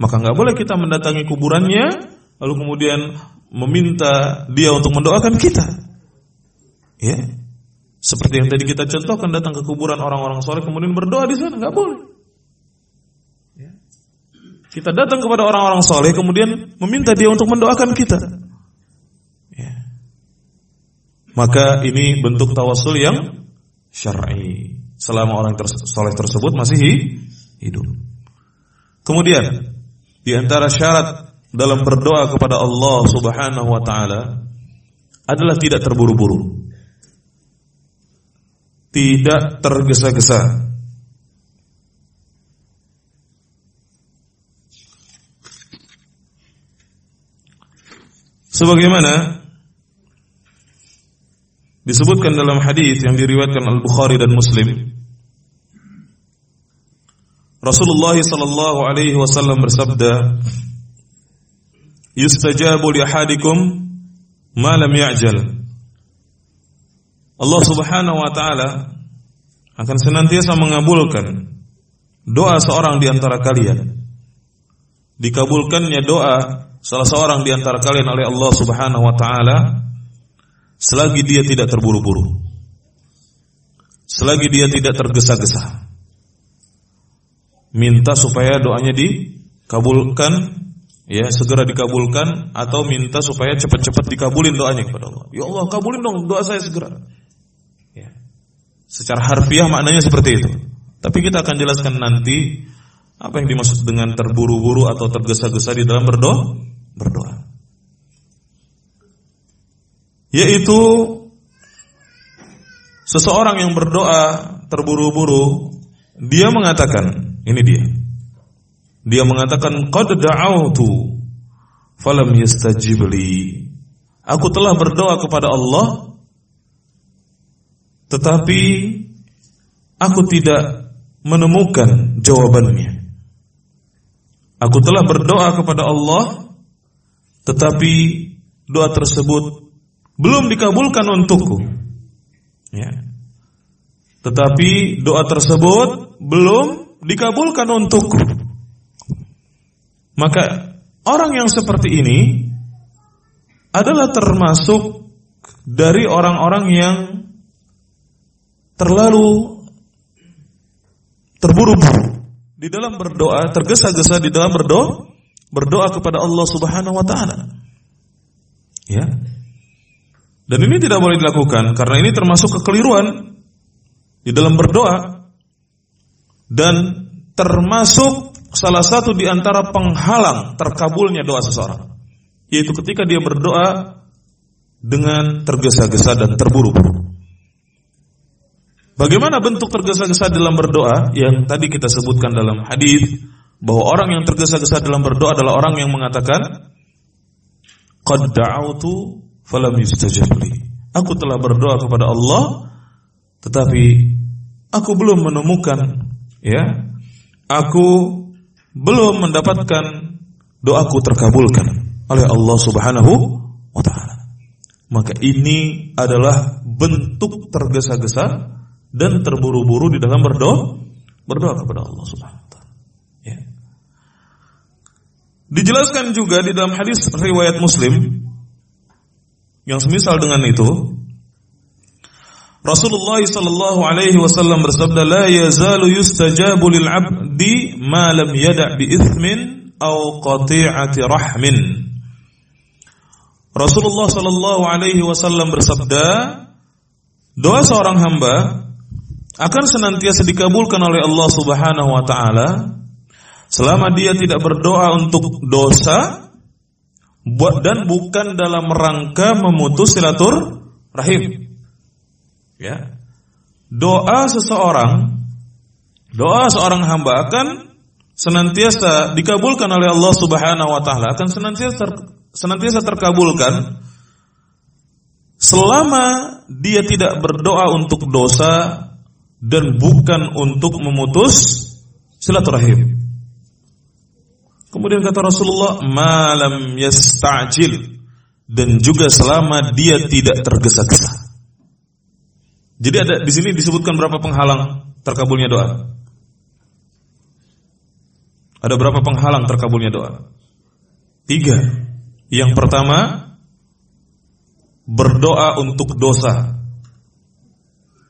maka nggak boleh kita mendatangi kuburannya, lalu kemudian meminta dia untuk mendoakan kita. Ya, seperti yang tadi kita contohkan datang ke kuburan orang-orang soleh kemudian berdoa di sana nggak boleh. Ya. Kita datang kepada orang-orang soleh kemudian meminta dia untuk mendoakan kita. Ya. Maka ini bentuk tawasul yang syar'i. Selama orang soleh tersebut masih hidup. Kemudian di antara syarat dalam berdoa kepada Allah Subhanahu wa taala adalah tidak terburu-buru tidak tergesa-gesa. Sebagaimana disebutkan dalam hadis yang diriwayatkan Al-Bukhari dan Muslim. Rasulullah sallallahu alaihi wasallam bersabda Yustajabu li ahadikum ma lam ya'jal. Allah Subhanahu wa taala akan senantiasa mengabulkan doa seorang di antara kalian. Dikabulkannya doa salah seorang di antara kalian oleh Allah Subhanahu wa taala selagi dia tidak terburu-buru. Selagi dia tidak tergesa-gesa. Minta supaya doanya dikabulkan ya segera dikabulkan atau minta supaya cepat-cepat dikabulin doanya kepada Allah. Ya Allah, kabulin dong doa saya segera. Secara harfiah maknanya seperti itu. Tapi kita akan jelaskan nanti apa yang dimaksud dengan terburu-buru atau tergesa-gesa di dalam berdoa. Berdoa. Yaitu seseorang yang berdoa terburu-buru, dia mengatakan, ini dia. Dia mengatakan qad da'awtu falam yastajib Aku telah berdoa kepada Allah tetapi aku tidak menemukan jawabannya. Aku telah berdoa kepada Allah, tetapi doa tersebut belum dikabulkan untukku. Ya. Tetapi doa tersebut belum dikabulkan untukku. Maka orang yang seperti ini adalah termasuk dari orang-orang yang terlalu terburu-buru di dalam berdoa, tergesa-gesa di dalam berdoa, berdoa kepada Allah Subhanahu wa taala. Ya. Dan ini tidak boleh dilakukan karena ini termasuk kekeliruan di dalam berdoa dan termasuk salah satu di antara penghalang terkabulnya doa seseorang yaitu ketika dia berdoa dengan tergesa-gesa dan terburu-buru. Bagaimana bentuk tergesa-gesa dalam berdoa yang tadi kita sebutkan dalam hadis bahwa orang yang tergesa-gesa dalam berdoa adalah orang yang mengatakan qad da'autu falam yustajab Aku telah berdoa kepada Allah tetapi aku belum menemukan ya aku belum mendapatkan doaku terkabulkan oleh Allah Subhanahu wa taala. Maka ini adalah bentuk tergesa-gesa dan terburu-buru di dalam berdoa berdoa kepada Allah Subhanahu wa taala. Ya. Dijelaskan juga di dalam hadis riwayat Muslim yang semisal dengan itu Rasulullah sallallahu alaihi wasallam bersabda la yazalu yustajabu lil 'abdi ma lam yada' bi ithmin aw qati'ati rahmin. Rasulullah sallallahu alaihi wasallam bersabda doa seorang hamba akan senantiasa dikabulkan oleh Allah Subhanahu wa taala selama dia tidak berdoa untuk dosa dan bukan dalam rangka memutus silatur rahim. Ya. Doa seseorang, doa seorang hamba akan senantiasa dikabulkan oleh Allah Subhanahu wa taala, akan senantiasa ter, senantiasa terkabulkan selama dia tidak berdoa untuk dosa dan bukan untuk memutus silaturahim. Kemudian kata Rasulullah, malam yasta'jil dan juga selama dia tidak tergesa-gesa. Jadi ada di sini disebutkan berapa penghalang terkabulnya doa? Ada berapa penghalang terkabulnya doa? Tiga. Yang pertama, berdoa untuk dosa.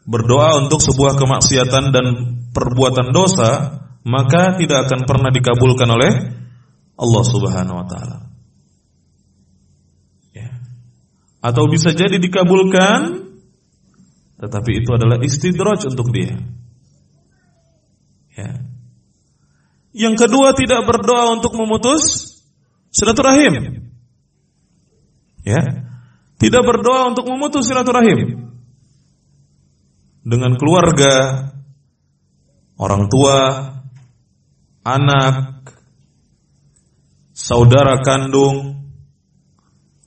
Berdoa untuk sebuah kemaksiatan dan perbuatan dosa, maka tidak akan pernah dikabulkan oleh Allah Subhanahu wa taala. Ya. Atau bisa jadi dikabulkan tetapi itu adalah istidraj untuk dia. Ya. Yang kedua tidak berdoa untuk memutus silaturahim. Ya. Tidak berdoa untuk memutus silaturahim dengan keluarga, orang tua, anak, saudara kandung,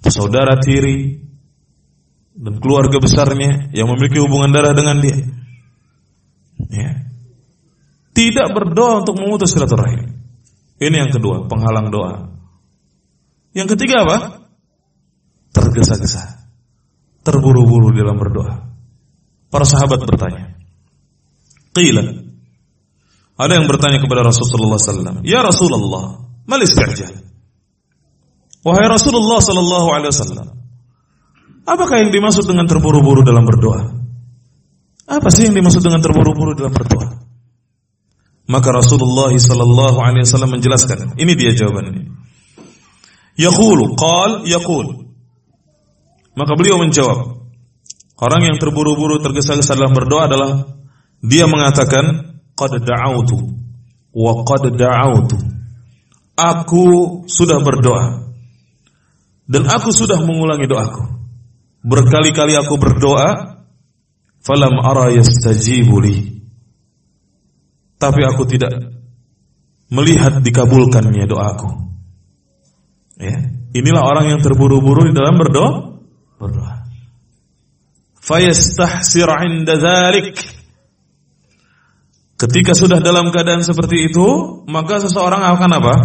saudara tiri, dan keluarga besarnya yang memiliki hubungan darah dengan dia. Ya. Tidak berdoa untuk memutus silaturahim. Ini yang kedua, penghalang doa. Yang ketiga apa? Tergesa-gesa. Terburu-buru dalam berdoa. Para sahabat bertanya. Qila. Ada yang bertanya kepada Rasulullah SAW. Ya Rasulullah, mal istirjal? Wahai Rasulullah sallallahu alaihi wasallam, apakah yang dimaksud dengan terburu-buru dalam berdoa? Apa sih yang dimaksud dengan terburu-buru dalam berdoa? Maka Rasulullah sallallahu alaihi wasallam menjelaskan. Ini dia jawabannya. Yaqulu qal yaqul. Maka beliau menjawab, orang yang terburu-buru tergesa-gesa dalam berdoa adalah dia mengatakan qad da'autu wa qad da'autu. Aku sudah berdoa dan aku sudah mengulangi doaku. Berkali-kali aku berdoa, falam ara yastajibu Tapi aku tidak melihat dikabulkannya doaku. Ya, inilah orang yang terburu-buru di dalam berdoa, berdoa. Fayastahsir 'inda dzalik. Ketika sudah dalam keadaan seperti itu, maka seseorang akan apa?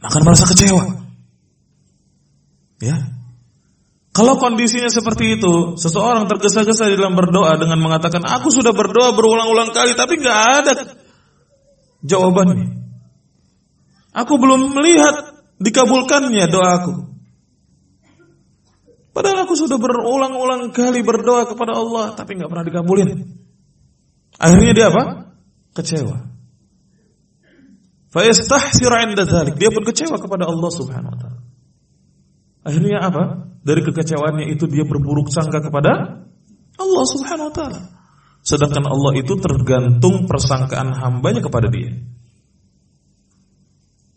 Akan merasa kecewa. Ya. Kalau kondisinya seperti itu, seseorang tergesa-gesa di dalam berdoa dengan mengatakan, aku sudah berdoa berulang-ulang kali, tapi nggak ada jawabannya. Aku belum melihat dikabulkannya doaku. Padahal aku sudah berulang-ulang kali berdoa kepada Allah tapi nggak pernah dikabulin. Akhirnya dia apa? Kecewa. Fayastahsir 'inda. Dia pun kecewa kepada Allah Subhanahu wa taala. Akhirnya apa? Dari kekecewaannya itu dia berburuk sangka kepada Allah Subhanahu wa taala. Sedangkan Allah itu tergantung persangkaan hambanya kepada dia.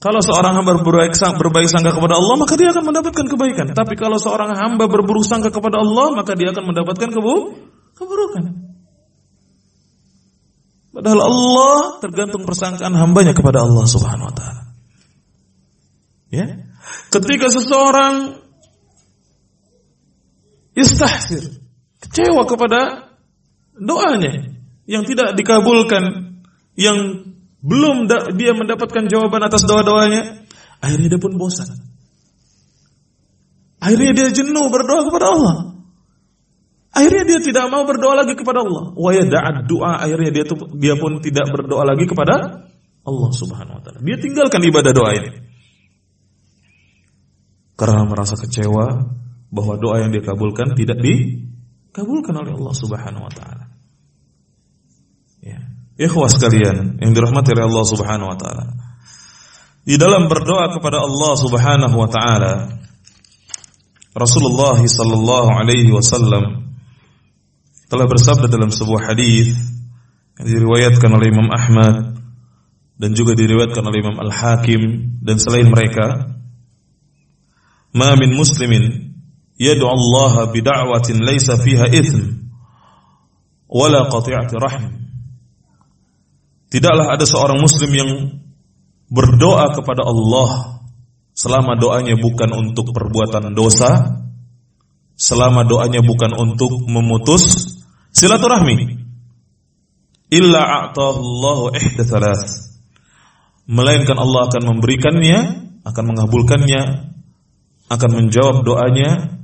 Kalau seorang hamba berbaik, berbaik sangka kepada Allah, maka dia akan mendapatkan kebaikan. Tapi kalau seorang hamba berburuk sangka kepada Allah, maka dia akan mendapatkan kebu keburukan. Padahal Allah tergantung persangkaan hambanya kepada Allah Subhanahu wa taala. Ya. Ketika seseorang istahsir, kecewa kepada doanya yang tidak dikabulkan, yang belum dia mendapatkan jawaban atas doa-doanya, akhirnya dia pun bosan. Akhirnya dia jenuh berdoa kepada Allah. Akhirnya dia tidak mau berdoa lagi kepada Allah. Wa yada'ad doa akhirnya dia dia pun tidak berdoa lagi kepada Allah Subhanahu wa taala. Dia tinggalkan ibadah doa ini. Karena merasa kecewa bahwa doa yang dia kabulkan tidak dikabulkan oleh Allah Subhanahu wa taala. Ikhwas sekalian yang dirahmati oleh Allah Subhanahu wa taala. Di dalam berdoa kepada Allah Subhanahu wa taala Rasulullah sallallahu alaihi wasallam telah bersabda dalam sebuah hadis yang diriwayatkan oleh Imam Ahmad dan juga diriwayatkan oleh Imam Al-Hakim dan selain mereka Ma min muslimin yad'u Allah bid'awatin laysa fiha ithm wala qati'ati rahim Tidaklah ada seorang muslim yang berdoa kepada Allah selama doanya bukan untuk perbuatan dosa, selama doanya bukan untuk memutus silaturahmi. Illa a'tahu ihda thalath. Melainkan Allah akan memberikannya, akan mengabulkannya, akan menjawab doanya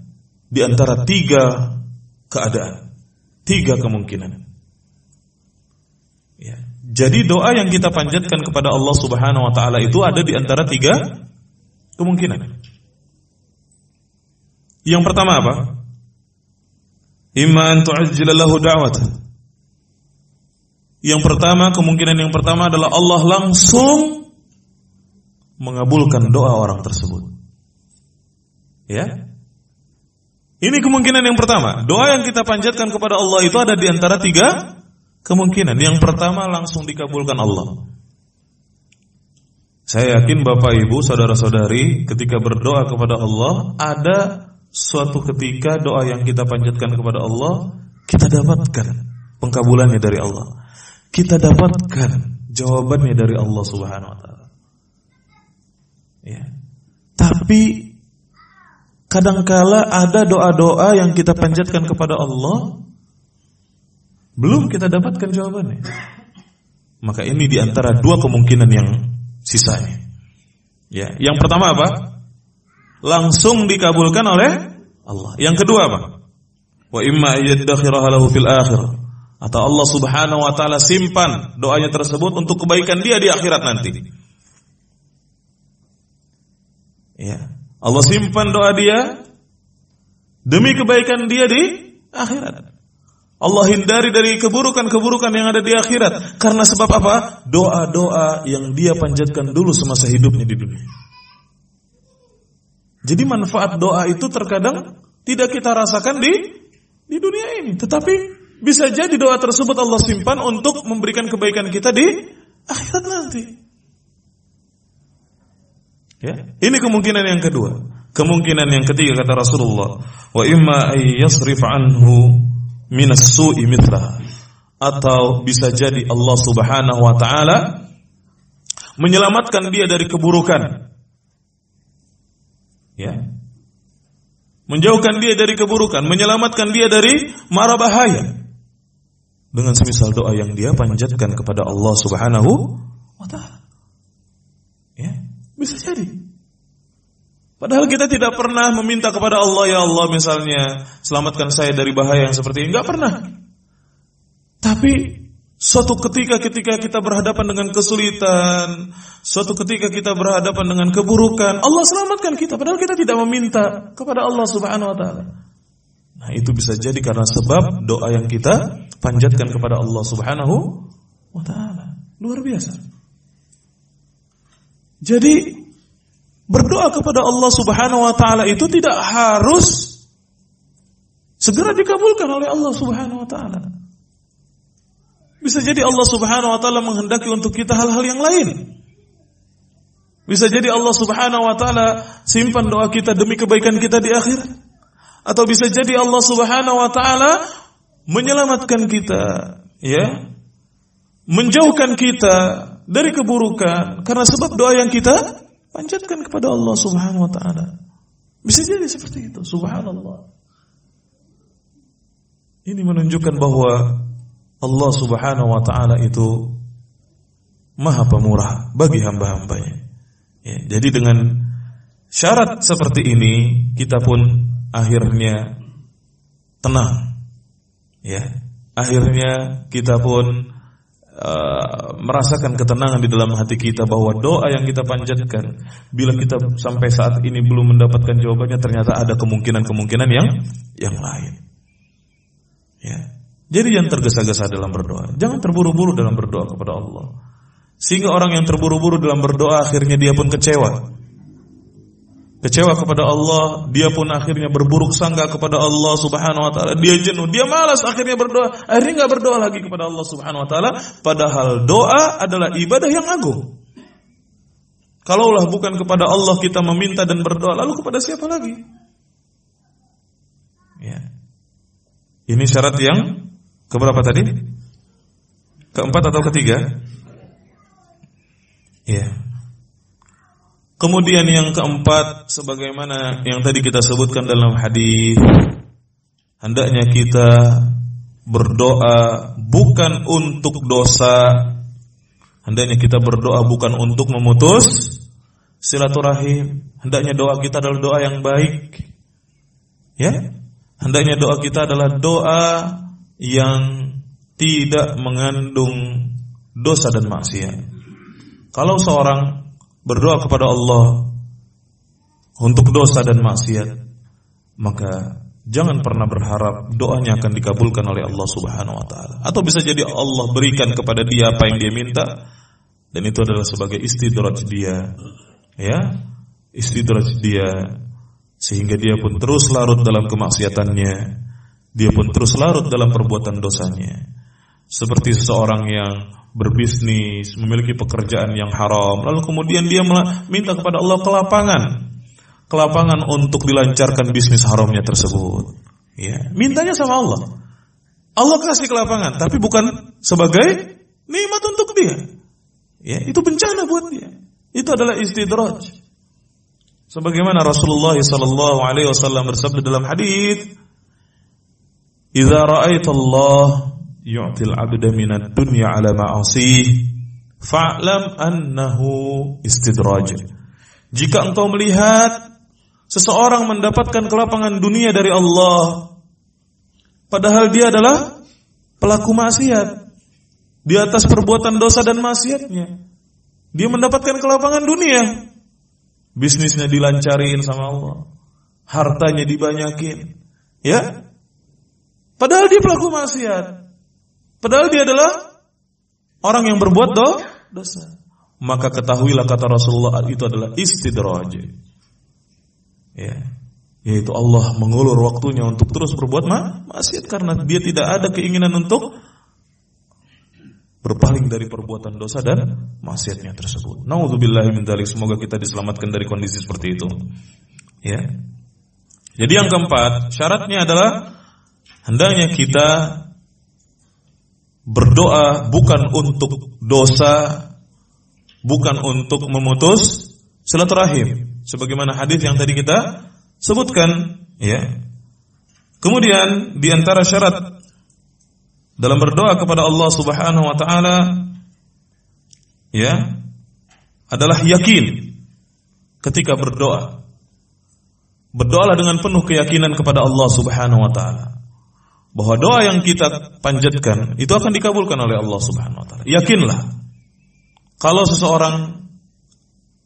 di antara tiga keadaan, tiga kemungkinan. Jadi doa yang kita panjatkan kepada Allah Subhanahu wa taala itu ada di antara tiga kemungkinan. Yang pertama apa? Imma an tu'ajjila lahu Yang pertama, kemungkinan yang pertama adalah Allah langsung mengabulkan doa orang tersebut. Ya. Ini kemungkinan yang pertama. Doa yang kita panjatkan kepada Allah itu ada di antara tiga Kemungkinan yang pertama langsung dikabulkan Allah. Saya yakin Bapak Ibu, saudara-saudari, ketika berdoa kepada Allah, ada suatu ketika doa yang kita panjatkan kepada Allah, kita dapatkan pengkabulannya dari Allah. Kita dapatkan jawabannya dari Allah Subhanahu wa taala. Ya. Tapi kadangkala ada doa-doa yang kita panjatkan kepada Allah belum kita dapatkan jawabannya. Maka ini di antara dua kemungkinan yang sisanya. Ya, yang pertama apa? Langsung dikabulkan oleh Allah. Yang kedua apa? Wa imma lahu fil akhir. Atau Allah Subhanahu wa taala simpan doanya tersebut untuk kebaikan dia di akhirat nanti. Ya. Allah simpan doa dia demi kebaikan dia di akhirat. Allah hindari dari keburukan-keburukan yang ada di akhirat. Karena sebab apa? Doa-doa yang dia panjatkan dulu semasa hidupnya di dunia. Jadi manfaat doa itu terkadang tidak kita rasakan di di dunia ini. Tetapi bisa jadi doa tersebut Allah simpan untuk memberikan kebaikan kita di akhirat nanti. Ya, ini kemungkinan yang kedua. Kemungkinan yang ketiga kata Rasulullah, wa imma ay yasrif anhu minas su'i mithlah atau bisa jadi Allah Subhanahu wa taala menyelamatkan dia dari keburukan. Ya. Menjauhkan dia dari keburukan, menyelamatkan dia dari mara bahaya. Dengan semisal doa yang dia panjatkan kepada Allah Subhanahu wa taala. Bisa jadi. Padahal kita tidak pernah meminta kepada Allah ya Allah misalnya selamatkan saya dari bahaya yang seperti ini. Enggak pernah. Tapi suatu ketika ketika kita berhadapan dengan kesulitan, suatu ketika kita berhadapan dengan keburukan, Allah selamatkan kita padahal kita tidak meminta kepada Allah Subhanahu wa taala. Nah, itu bisa jadi karena sebab doa yang kita panjatkan kepada Allah Subhanahu wa taala. Luar biasa. Jadi berdoa kepada Allah Subhanahu wa taala itu tidak harus segera dikabulkan oleh Allah Subhanahu wa taala. Bisa jadi Allah Subhanahu wa taala menghendaki untuk kita hal-hal yang lain. Bisa jadi Allah Subhanahu wa taala simpan doa kita demi kebaikan kita di akhir. Atau bisa jadi Allah Subhanahu wa taala menyelamatkan kita, ya. Menjauhkan kita dari keburukan karena sebab doa yang kita panjatkan kepada Allah Subhanahu wa taala. Bisa jadi seperti itu, subhanallah. Ini menunjukkan bahwa Allah Subhanahu wa taala itu Maha Pemurah bagi hamba-hambanya. Ya, jadi dengan syarat seperti ini kita pun akhirnya tenang. Ya, akhirnya kita pun uh, merasakan ketenangan di dalam hati kita bahwa doa yang kita panjatkan bila kita sampai saat ini belum mendapatkan jawabannya ternyata ada kemungkinan-kemungkinan yang yang lain. Ya. Jadi jangan tergesa-gesa dalam berdoa. Jangan terburu-buru dalam berdoa kepada Allah. Sehingga orang yang terburu-buru dalam berdoa akhirnya dia pun kecewa. Kecewa kepada Allah, dia pun akhirnya berburuk sangka kepada Allah Subhanahu wa taala. Dia jenuh, dia malas akhirnya berdoa. Akhirnya nggak berdoa lagi kepada Allah Subhanahu wa taala, padahal doa adalah ibadah yang agung. Kalaulah bukan kepada Allah kita meminta dan berdoa, lalu kepada siapa lagi? Ya. Ini syarat yang Keberapa tadi? Keempat atau ketiga? Ya. Kemudian yang keempat sebagaimana yang tadi kita sebutkan dalam hadis hendaknya kita berdoa bukan untuk dosa. Hendaknya kita berdoa bukan untuk memutus silaturahim. Hendaknya doa kita adalah doa yang baik. Ya? Hendaknya doa kita adalah doa yang tidak mengandung dosa dan maksiat. Kalau seorang berdoa kepada Allah untuk dosa dan maksiat, maka jangan pernah berharap doanya akan dikabulkan oleh Allah Subhanahu wa taala. Atau bisa jadi Allah berikan kepada dia apa yang dia minta dan itu adalah sebagai istidraj dia. Ya, istidraj dia sehingga dia pun terus larut dalam kemaksiatannya dia pun terus larut dalam perbuatan dosanya. Seperti seseorang yang berbisnis, memiliki pekerjaan yang haram, lalu kemudian dia minta kepada Allah kelapangan. Kelapangan untuk dilancarkan bisnis haramnya tersebut. Ya, mintanya sama Allah. Allah kasih kelapangan, tapi bukan sebagai nikmat untuk dia. Ya, itu bencana buat dia. Itu adalah istidraj. Sebagaimana Rasulullah sallallahu alaihi wasallam bersabda dalam hadis, Idza ra'aita Allah yu'til 'abda minad dunya 'ala ma'asih fa'lam annahu istidraj. Jika engkau melihat seseorang mendapatkan kelapangan dunia dari Allah padahal dia adalah pelaku maksiat di atas perbuatan dosa dan maksiatnya. Dia mendapatkan kelapangan dunia. Bisnisnya dilancarin sama Allah. Hartanya dibanyakin. Ya, Padahal dia pelaku maksiat. Padahal dia adalah orang yang berbuat do, dosa. Maka ketahuilah kata Rasulullah itu adalah istidraj. Ya. Yaitu Allah mengulur waktunya untuk terus berbuat ma maksiat karena dia tidak ada keinginan untuk berpaling dari perbuatan dosa dan maksiatnya tersebut. Nauzubillahi min. Semoga kita diselamatkan dari kondisi seperti itu. Ya. Jadi yang keempat, syaratnya adalah hendaknya kita berdoa bukan untuk dosa, bukan untuk memutus silaturahim. Sebagaimana hadis yang tadi kita sebutkan, ya. Kemudian di antara syarat dalam berdoa kepada Allah Subhanahu wa taala ya adalah yakin ketika berdoa. Berdoalah dengan penuh keyakinan kepada Allah Subhanahu wa taala bahwa doa yang kita panjatkan itu akan dikabulkan oleh Allah Subhanahu wa taala. Yakinlah kalau seseorang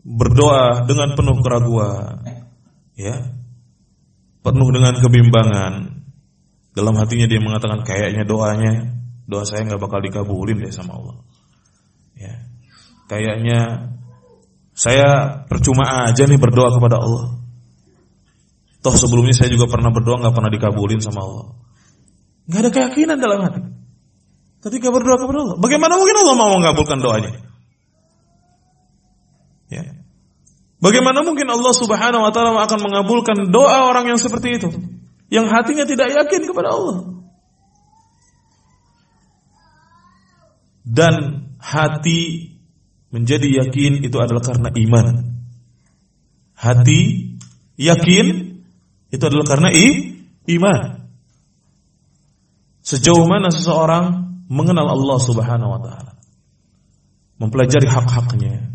berdoa dengan penuh keraguan, ya, penuh dengan kebimbangan, Dalam hatinya dia mengatakan kayaknya doanya doa saya nggak bakal dikabulin deh sama Allah. Ya. Kayaknya saya percuma aja nih berdoa kepada Allah. Toh sebelumnya saya juga pernah berdoa nggak pernah dikabulin sama Allah. Nggak ada keyakinan dalam hati. Ketika berdoa kepada Allah, bagaimana mungkin Allah mau mengabulkan doanya? Ya. Bagaimana mungkin Allah Subhanahu wa taala akan mengabulkan doa orang yang seperti itu? Yang hatinya tidak yakin kepada Allah. Dan hati menjadi yakin itu adalah karena iman. Hati yakin itu adalah karena i, iman. Sejauh mana seseorang mengenal Allah Subhanahu wa taala. Mempelajari hak-haknya,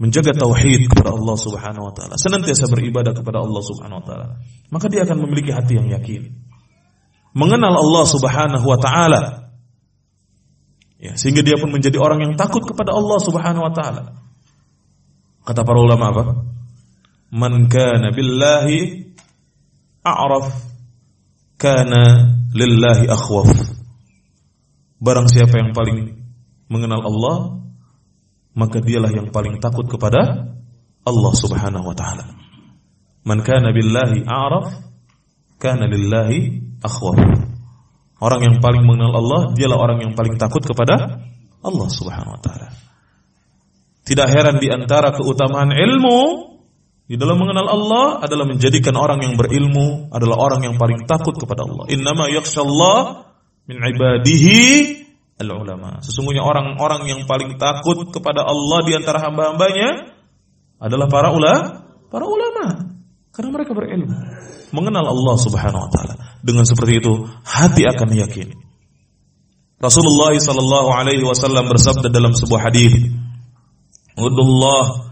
menjaga tauhid kepada Allah Subhanahu wa taala, senantiasa beribadah kepada Allah Subhanahu wa taala, maka dia akan memiliki hati yang yakin. Mengenal Allah Subhanahu wa taala. Ya, sehingga dia pun menjadi orang yang takut kepada Allah Subhanahu wa taala. Kata para ulama apa? Man kana billahi a'raf kana lillahi akhwaf. Barang siapa yang paling mengenal Allah, maka dialah yang paling takut kepada Allah Subhanahu wa taala. Man kana billahi a'raf kana lillahi akhwaf. Orang yang paling mengenal Allah, dialah orang yang paling takut kepada Allah Subhanahu wa taala. Tidak heran di antara keutamaan ilmu di dalam mengenal Allah adalah menjadikan orang yang berilmu adalah orang yang paling takut kepada Allah. Innama yakhshallah min ibadihi al ulama. Sesungguhnya orang-orang yang paling takut kepada Allah di antara hamba-hambanya adalah para ulama, para ulama. Karena mereka berilmu, mengenal Allah Subhanahu wa taala. Dengan seperti itu, hati akan yakin. Rasulullah sallallahu alaihi wasallam bersabda dalam sebuah hadis, "Udullah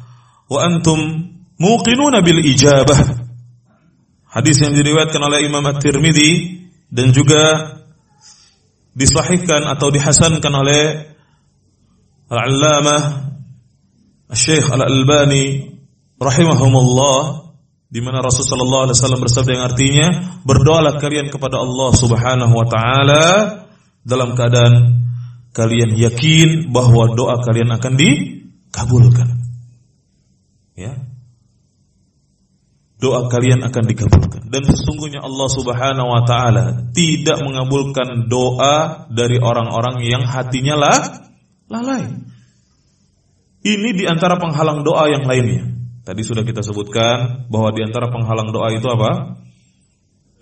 wa antum muqinuna bil ijabah." Hadis yang diriwayatkan oleh Imam At-Tirmidzi dan juga disahihkan atau dihasankan oleh Al-Allamah Syekh Al-Albani rahimahumullah di mana Rasulullah sallallahu alaihi wasallam bersabda yang artinya berdoalah kalian kepada Allah Subhanahu wa taala dalam keadaan kalian yakin bahwa doa kalian akan dikabulkan. Ya doa kalian akan dikabulkan. Dan sesungguhnya Allah Subhanahu wa taala tidak mengabulkan doa dari orang-orang yang hatinya lah lalai. Ini di antara penghalang doa yang lainnya. Tadi sudah kita sebutkan bahwa di antara penghalang doa itu apa?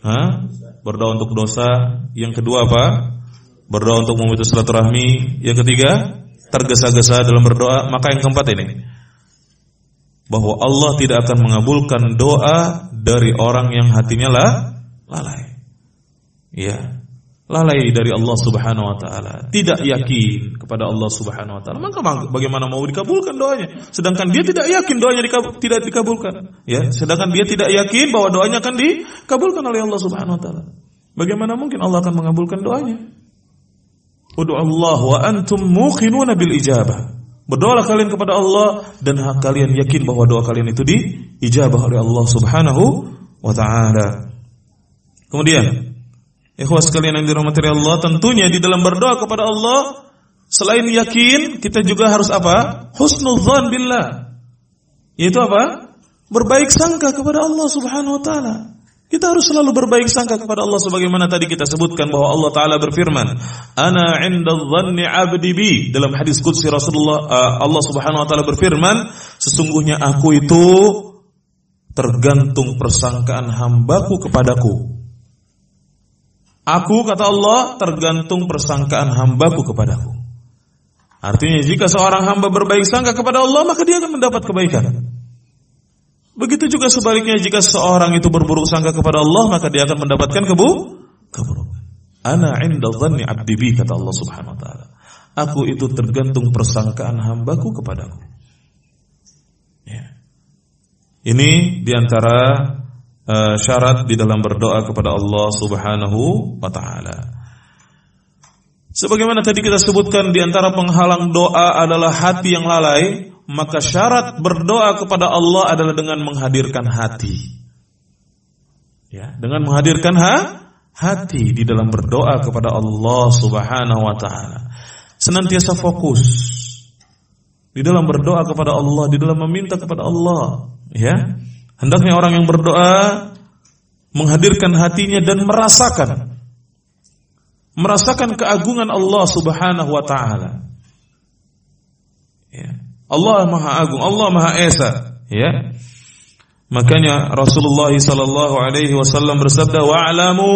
Hah? Berdoa untuk dosa. Yang kedua apa? Berdoa untuk memutus silaturahmi. Yang ketiga, tergesa-gesa dalam berdoa. Maka yang keempat ini, bahwa Allah tidak akan mengabulkan doa dari orang yang hatinya lah lalai. Ya, lalai dari Allah Subhanahu wa taala, tidak yakin kepada Allah Subhanahu wa taala. Maka bagaimana mau dikabulkan doanya? Sedangkan dia tidak yakin doanya dikabul, tidak dikabulkan. Ya, sedangkan dia tidak yakin bahwa doanya akan dikabulkan oleh Allah Subhanahu wa taala. Bagaimana mungkin Allah akan mengabulkan doanya? Ud'u Allah wa antum muqinuna bil ijabah. Berdoalah kalian kepada Allah dan kalian yakin bahwa doa kalian itu diijabah oleh Allah Subhanahu wa taala. Kemudian, ikhwas sekalian yang dirahmati Allah, tentunya di dalam berdoa kepada Allah selain yakin, kita juga harus apa? Husnudzan billah. Yaitu apa? Berbaik sangka kepada Allah Subhanahu wa taala. Kita harus selalu berbaik sangka kepada Allah sebagaimana tadi kita sebutkan bahwa Allah taala berfirman, "Ana 'inda dhanni 'abdi bi." Dalam hadis qudsi Rasulullah uh, Allah Subhanahu wa taala berfirman, "Sesungguhnya aku itu tergantung persangkaan hambaku kepadaku." Aku kata Allah tergantung persangkaan hambaku kepadaku. Artinya jika seorang hamba berbaik sangka kepada Allah maka dia akan mendapat kebaikan. Begitu juga sebaliknya jika seorang itu berburuk sangka kepada Allah maka dia akan mendapatkan kebu keburukan. Ana inda dhanni 'abdi bi kata Allah Subhanahu wa taala. Aku itu tergantung persangkaan hambaku kepadaku. Ya. Ini di antara uh, syarat di dalam berdoa kepada Allah Subhanahu wa taala. Sebagaimana tadi kita sebutkan di antara penghalang doa adalah hati yang lalai, maka syarat berdoa kepada Allah adalah dengan menghadirkan hati. Ya, dengan menghadirkan ha, hati di dalam berdoa kepada Allah Subhanahu wa taala. Senantiasa fokus di dalam berdoa kepada Allah, di dalam meminta kepada Allah, ya. Hendaknya orang yang berdoa menghadirkan hatinya dan merasakan merasakan keagungan Allah Subhanahu wa taala. Ya. Allah Maha Agung, Allah Maha Esa, ya. Makanya Rasulullah sallallahu alaihi wasallam bersabda wa'lamu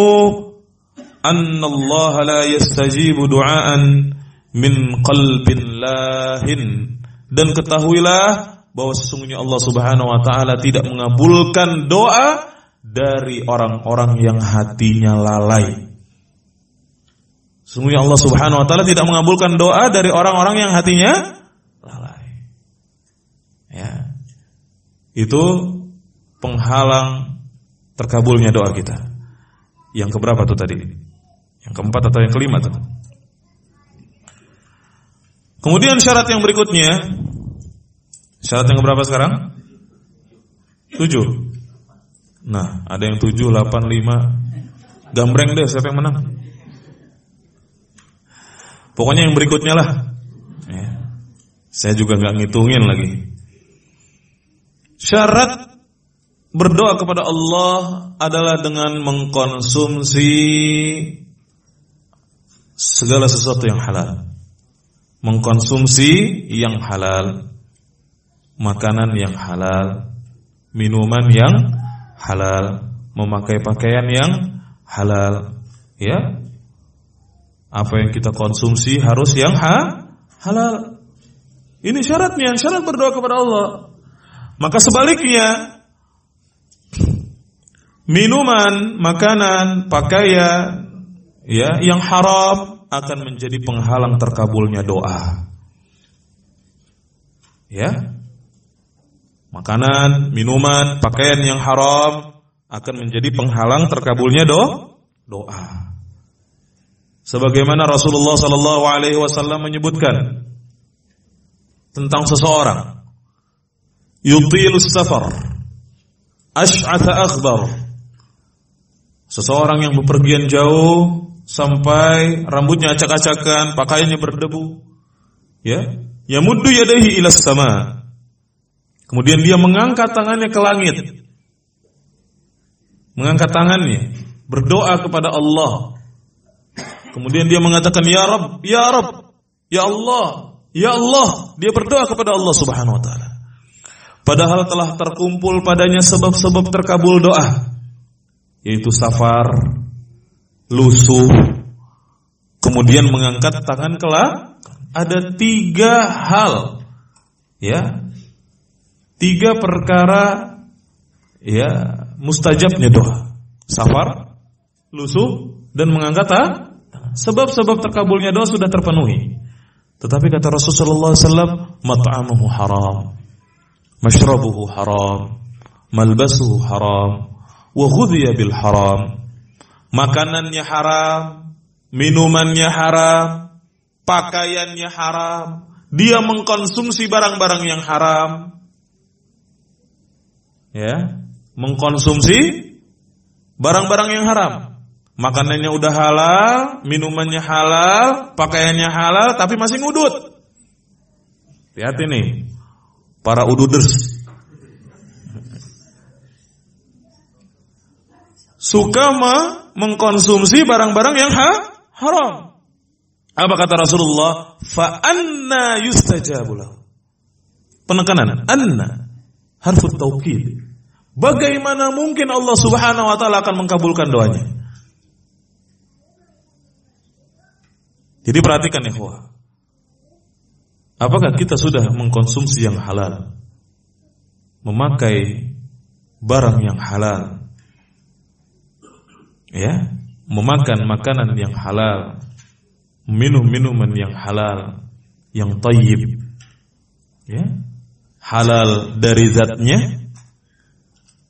anna Allah la yastajibu du'aan min qalbin lahin dan ketahuilah bahwa sesungguhnya Allah Subhanahu wa taala tidak mengabulkan doa dari orang-orang yang hatinya lalai. Sesungguhnya Allah Subhanahu wa taala tidak mengabulkan doa dari orang-orang yang hatinya lalai. Ya. Itu penghalang terkabulnya doa kita. Yang keberapa tuh tadi? Yang keempat atau yang kelima tuh? Kemudian syarat yang berikutnya, syarat yang keberapa sekarang? Tujuh. Nah, ada yang tujuh, delapan, lima. Gambreng deh, siapa yang menang? Pokoknya yang berikutnya lah. Ya. Saya juga nggak ngitungin lagi. Syarat berdoa kepada Allah adalah dengan mengkonsumsi segala sesuatu yang halal. Mengkonsumsi yang halal, makanan yang halal, minuman yang halal, memakai pakaian yang halal, ya. Apa yang kita konsumsi harus yang ha halal. Ini syaratnya, syarat berdoa kepada Allah. Maka sebaliknya, minuman, makanan, pakaian ya yang haram akan menjadi penghalang terkabulnya doa. Ya. Makanan, minuman, pakaian yang haram akan menjadi penghalang terkabulnya do doa. Sebagaimana Rasulullah sallallahu alaihi wasallam menyebutkan tentang seseorang yutilus safar ash'atha akhbar Seseorang yang bepergian jauh sampai rambutnya acak-acakan, pakaiannya berdebu. Ya, ya muddu yadaihi ilas sama. Kemudian dia mengangkat tangannya ke langit. Mengangkat tangannya, berdoa kepada Allah. Kemudian dia mengatakan ya Rabb, ya Rabb, ya Allah, ya Allah. Dia berdoa kepada Allah Subhanahu wa taala. Padahal telah terkumpul padanya sebab-sebab terkabul doa yaitu safar, lusuh, kemudian mengangkat tangan kelak. Ada tiga hal, ya, tiga perkara, ya, mustajabnya doa. Safar, lusuh, dan mengangkat tangan. Sebab-sebab terkabulnya doa sudah terpenuhi. Tetapi kata Rasulullah SAW, mat'amuhu haram, mashrabuhu haram, malbasuhu haram, wa bil haram. Makanannya haram, minumannya haram, pakaiannya haram, dia mengkonsumsi barang-barang yang haram. Ya, mengkonsumsi barang-barang yang haram. Makanannya udah halal, minumannya halal, pakaiannya halal, tapi masih ngudut. Ini, para ududers suka mengkonsumsi barang-barang yang ha haram. Apa kata Rasulullah? Fa anna yustajabu Penekanan anna harfut taukid. Bagaimana mungkin Allah Subhanahu wa taala akan mengkabulkan doanya? Jadi perhatikan ya Apakah kita sudah mengkonsumsi yang halal? Memakai barang yang halal ya memakan makanan yang halal minum minuman yang halal yang tayyib ya halal dari zatnya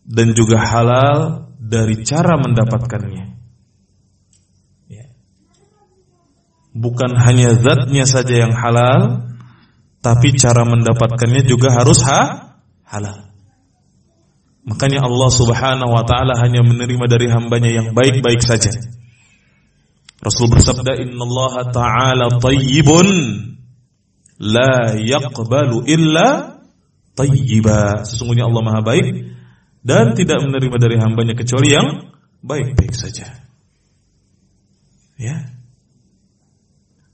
dan juga halal dari cara mendapatkannya ya. bukan hanya zatnya saja yang halal tapi cara mendapatkannya juga harus ha halal Makanya Allah subhanahu wa ta'ala hanya menerima dari hambanya yang baik-baik saja. Rasul bersabda innallaha ta'ala tayyibun la yaqbalu illa tayyiba. Sesungguhnya Allah Maha baik dan tidak menerima dari hambanya kecuali yang baik-baik saja. Ya.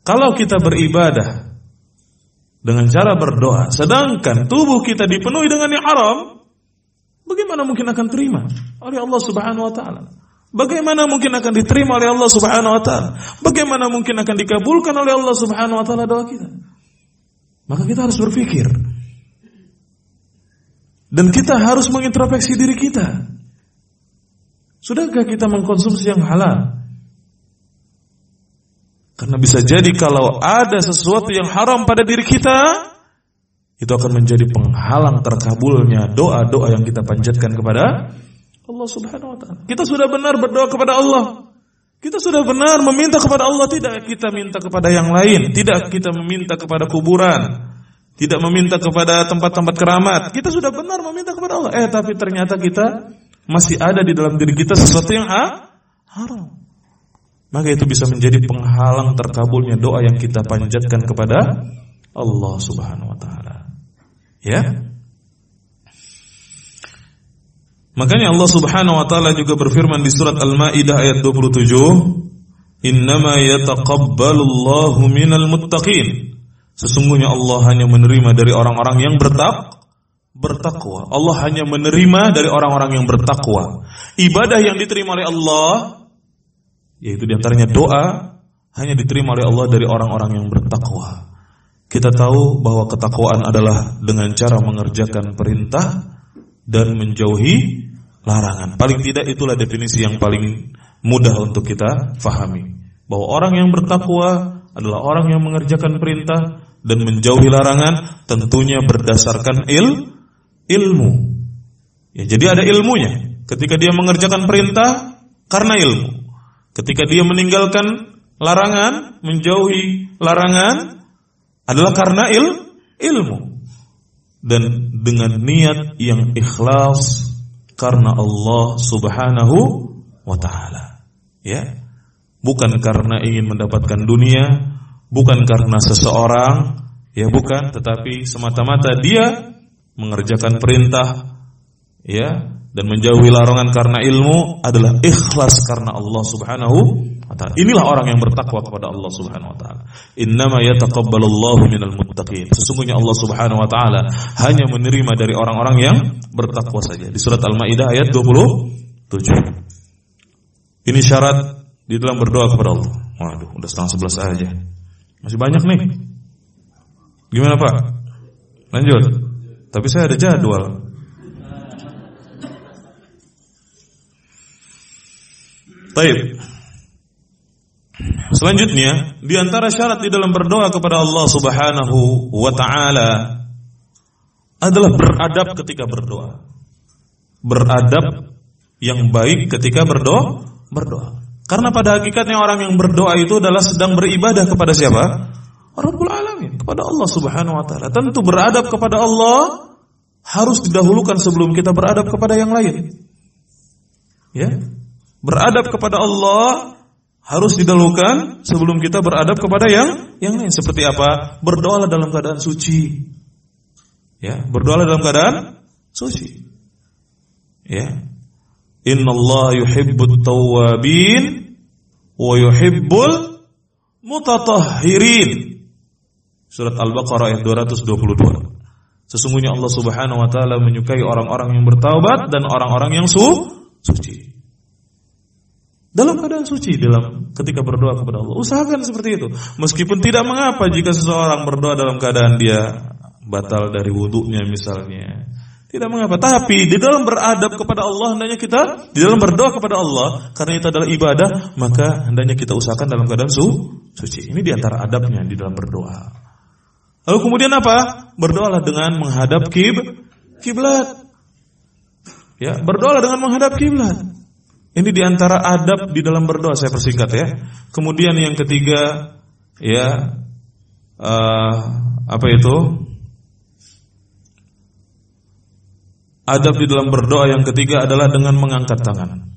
Kalau kita beribadah dengan cara berdoa, sedangkan tubuh kita dipenuhi dengan yang haram, bagaimana mungkin akan terima oleh Allah Subhanahu wa taala? Bagaimana mungkin akan diterima oleh Allah Subhanahu wa taala? Bagaimana mungkin akan dikabulkan oleh Allah Subhanahu wa taala doa kita? Maka kita harus berpikir. Dan kita harus mengintrospeksi diri kita. Sudahkah kita mengkonsumsi yang halal? Karena bisa jadi kalau ada sesuatu yang haram pada diri kita, itu akan menjadi penghalang terkabulnya doa-doa yang kita panjatkan kepada Allah Subhanahu wa taala. Kita sudah benar berdoa kepada Allah. Kita sudah benar meminta kepada Allah, tidak kita minta kepada yang lain, tidak kita meminta kepada kuburan, tidak meminta kepada tempat-tempat keramat. Kita sudah benar meminta kepada Allah. Eh, tapi ternyata kita masih ada di dalam diri kita sesuatu yang ha haram maka itu bisa menjadi penghalang terkabulnya doa yang kita panjatkan kepada Allah Subhanahu wa taala. Ya. Makanya Allah Subhanahu wa taala juga berfirman di surat Al-Maidah ayat 27, "Innama yataqabbalullahu minal muttaqin." Sesungguhnya Allah hanya menerima dari orang-orang yang bertak bertakwa. Allah hanya menerima dari orang-orang yang bertakwa. Ibadah yang diterima oleh Allah yaitu di antaranya doa hanya diterima oleh Allah dari orang-orang yang bertakwa. Kita tahu bahwa ketakwaan adalah dengan cara mengerjakan perintah dan menjauhi larangan. Paling tidak itulah definisi yang paling mudah untuk kita fahami. Bahwa orang yang bertakwa adalah orang yang mengerjakan perintah dan menjauhi larangan tentunya berdasarkan il ilmu. Ya, jadi ada ilmunya. Ketika dia mengerjakan perintah karena ilmu. Ketika dia meninggalkan larangan, menjauhi larangan adalah karena il, ilmu dan dengan niat yang ikhlas karena Allah Subhanahu wa taala. Ya. Bukan karena ingin mendapatkan dunia, bukan karena seseorang, ya bukan, tetapi semata-mata dia mengerjakan perintah ya dan menjauhi larangan karena ilmu adalah ikhlas karena Allah Subhanahu wa taala. Inilah orang yang bertakwa kepada Allah Subhanahu wa taala. Innama yataqabbalullahu minal muttaqin. Sesungguhnya Allah Subhanahu wa taala hanya menerima dari orang-orang yang bertakwa saja. Di surat Al-Maidah ayat 27. Ini syarat di dalam berdoa kepada Allah. Waduh, udah setengah sebelas aja. Masih banyak nih. Gimana Pak? Lanjut. Tapi saya ada jadwal. Baik. Selanjutnya, di antara syarat di dalam berdoa kepada Allah Subhanahu wa taala adalah beradab ketika berdoa. Beradab yang baik ketika berdoa, berdoa. Karena pada hakikatnya orang yang berdoa itu adalah sedang beribadah kepada siapa? Rabbul Alamin, kepada Allah Subhanahu wa taala. Tentu beradab kepada Allah harus didahulukan sebelum kita beradab kepada yang lain. Ya, beradab kepada Allah harus didahulukan sebelum kita beradab kepada yang yang lain. Seperti apa? Berdoalah dalam keadaan suci. Ya, berdoalah dalam keadaan suci. Ya. Innallaha yuhibbut tawwabin wa yuhibbul mutatahhirin. Surat Al-Baqarah ayat 222. Sesungguhnya Allah Subhanahu wa taala menyukai orang-orang yang bertaubat dan orang-orang yang su suci dalam keadaan suci dalam ketika berdoa kepada Allah. Usahakan seperti itu. Meskipun tidak mengapa jika seseorang berdoa dalam keadaan dia batal dari wudhunya misalnya. Tidak mengapa. Tapi di dalam beradab kepada Allah hendaknya kita di dalam berdoa kepada Allah karena itu adalah ibadah, maka hendaknya kita usahakan dalam keadaan su suci. Ini di antara adabnya di dalam berdoa. Lalu kemudian apa? Berdoalah dengan menghadap kib kiblat. Ya, berdoalah dengan menghadap kiblat. Ini di antara adab di dalam berdoa saya persingkat ya. Kemudian yang ketiga ya uh, apa itu? Adab di dalam berdoa yang ketiga adalah dengan mengangkat tangan.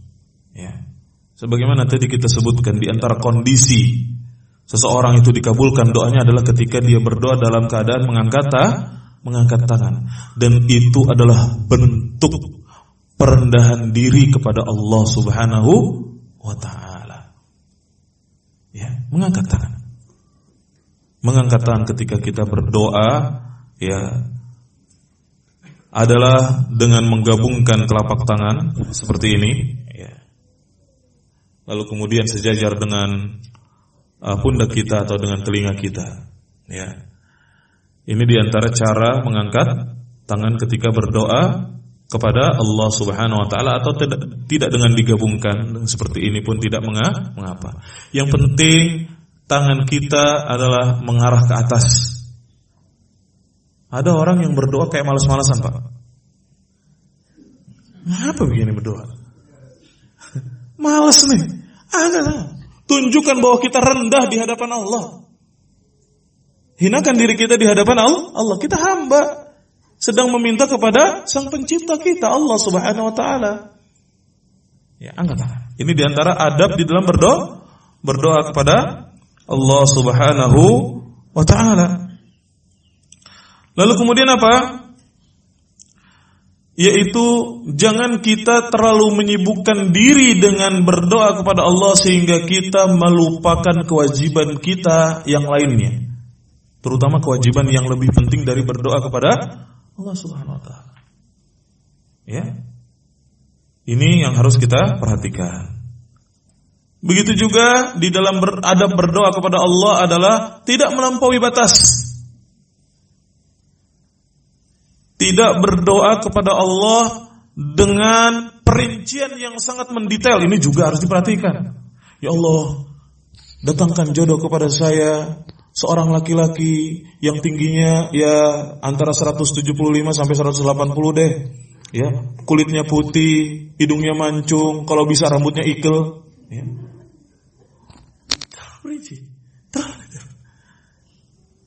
Ya. Sebagaimana tadi kita sebutkan di antara kondisi seseorang itu dikabulkan doanya adalah ketika dia berdoa dalam keadaan mengangkat mengangkat tangan dan itu adalah bentuk perendahan diri kepada Allah Subhanahu wa taala. Ya, mengangkat tangan. Mengangkat tangan ketika kita berdoa ya adalah dengan menggabungkan telapak tangan seperti ini ya. Lalu kemudian sejajar dengan uh, pundak kita atau dengan telinga kita. Ya. Ini di antara cara mengangkat tangan ketika berdoa kepada Allah Subhanahu wa taala atau tidak tidak dengan digabungkan seperti ini pun tidak mengapa. Yang penting tangan kita adalah mengarah ke atas. Ada orang yang berdoa kayak malas-malasan, Pak. Kenapa begini berdoa? Males nih. Ada Tunjukkan bahwa kita rendah di hadapan Allah. Hinakan diri kita di hadapan Allah. Allah kita hamba sedang meminta kepada Sang Pencipta kita Allah Subhanahu wa taala. Ya, tangan. Ini di antara adab di dalam berdoa, berdoa kepada Allah Subhanahu wa taala. Lalu kemudian apa? yaitu jangan kita terlalu menyibukkan diri dengan berdoa kepada Allah sehingga kita melupakan kewajiban kita yang lainnya. Terutama kewajiban yang lebih penting dari berdoa kepada Allah Subhanahu wa taala. Ya. Ini yang harus kita perhatikan. Begitu juga di dalam beradab berdoa kepada Allah adalah tidak melampaui batas. tidak berdoa kepada Allah dengan perincian yang sangat mendetail. Ini juga harus diperhatikan. Ya Allah, datangkan jodoh kepada saya seorang laki-laki yang tingginya ya antara 175 sampai 180 deh. Ya, kulitnya putih, hidungnya mancung, kalau bisa rambutnya ikel. Ya.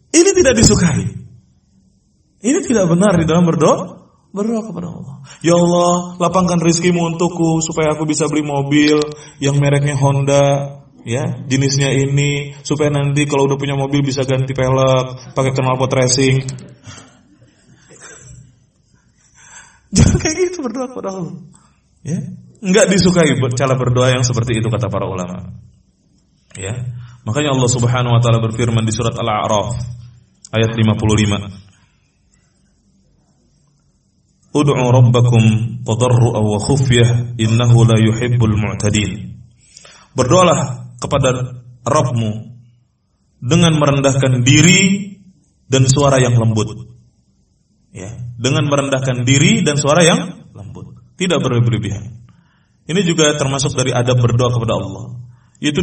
Ini tidak disukai. Ini tidak benar di dalam berdoa. Berdoa kepada Allah. Ya Allah, lapangkan rizkimu untukku supaya aku bisa beli mobil yang mereknya Honda, ya jenisnya ini supaya nanti kalau udah punya mobil bisa ganti pelek pakai knalpot racing. Jangan kayak gitu berdoa kepada Allah ya nggak disukai cara berdoa yang seperti itu kata para ulama. Ya makanya Allah Subhanahu wa taala berfirman di surat Al-A'raf ayat 55 Ud'u rabbakum tadarru'a wa khufyah innahu la yuhibbul mu'tadin. Berdoalah kepada Rabbmu dengan merendahkan diri dan suara yang lembut. Ya, dengan merendahkan diri dan suara yang lembut, tidak berlebihan. Ini juga termasuk dari adab berdoa kepada Allah. Itu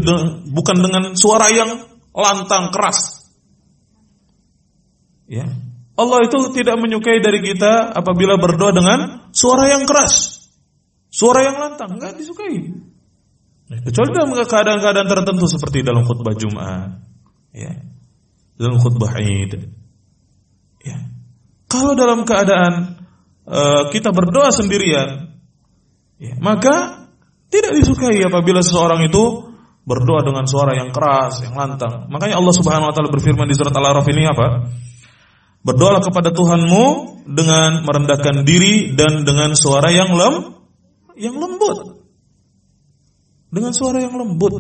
bukan dengan suara yang lantang keras. Ya, Allah itu tidak menyukai dari kita apabila berdoa dengan suara yang keras, suara yang lantang, enggak disukai. Kecuali dalam keadaan-keadaan tertentu seperti dalam khutbah Jumat, ya, dalam khutbah Id, ya. Kalau dalam keadaan uh, kita berdoa sendirian, ya, maka tidak disukai apabila seseorang itu berdoa dengan suara yang keras, yang lantang. Makanya Allah Subhanahu Wa Taala berfirman di surat Al-Araf ini apa? Berdoalah kepada Tuhanmu dengan merendahkan diri dan dengan suara yang lem, yang lembut. Dengan suara yang lembut.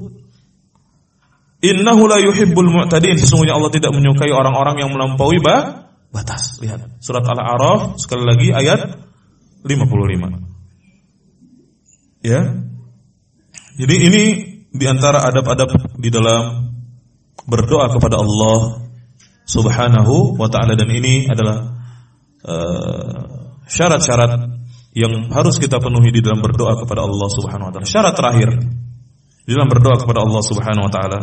Innahu la yuhibbul mu'tadin. Sesungguhnya Allah tidak menyukai orang-orang yang melampaui ba batas. Lihat surat Al-A'raf sekali lagi ayat 55. Ya. Jadi ini di antara adab-adab di dalam berdoa kepada Allah Subhanahu wa taala dan ini adalah uh, syarat-syarat uh, yang harus kita penuhi di dalam berdoa kepada Allah Subhanahu wa taala. Syarat terakhir di dalam berdoa kepada Allah Subhanahu wa taala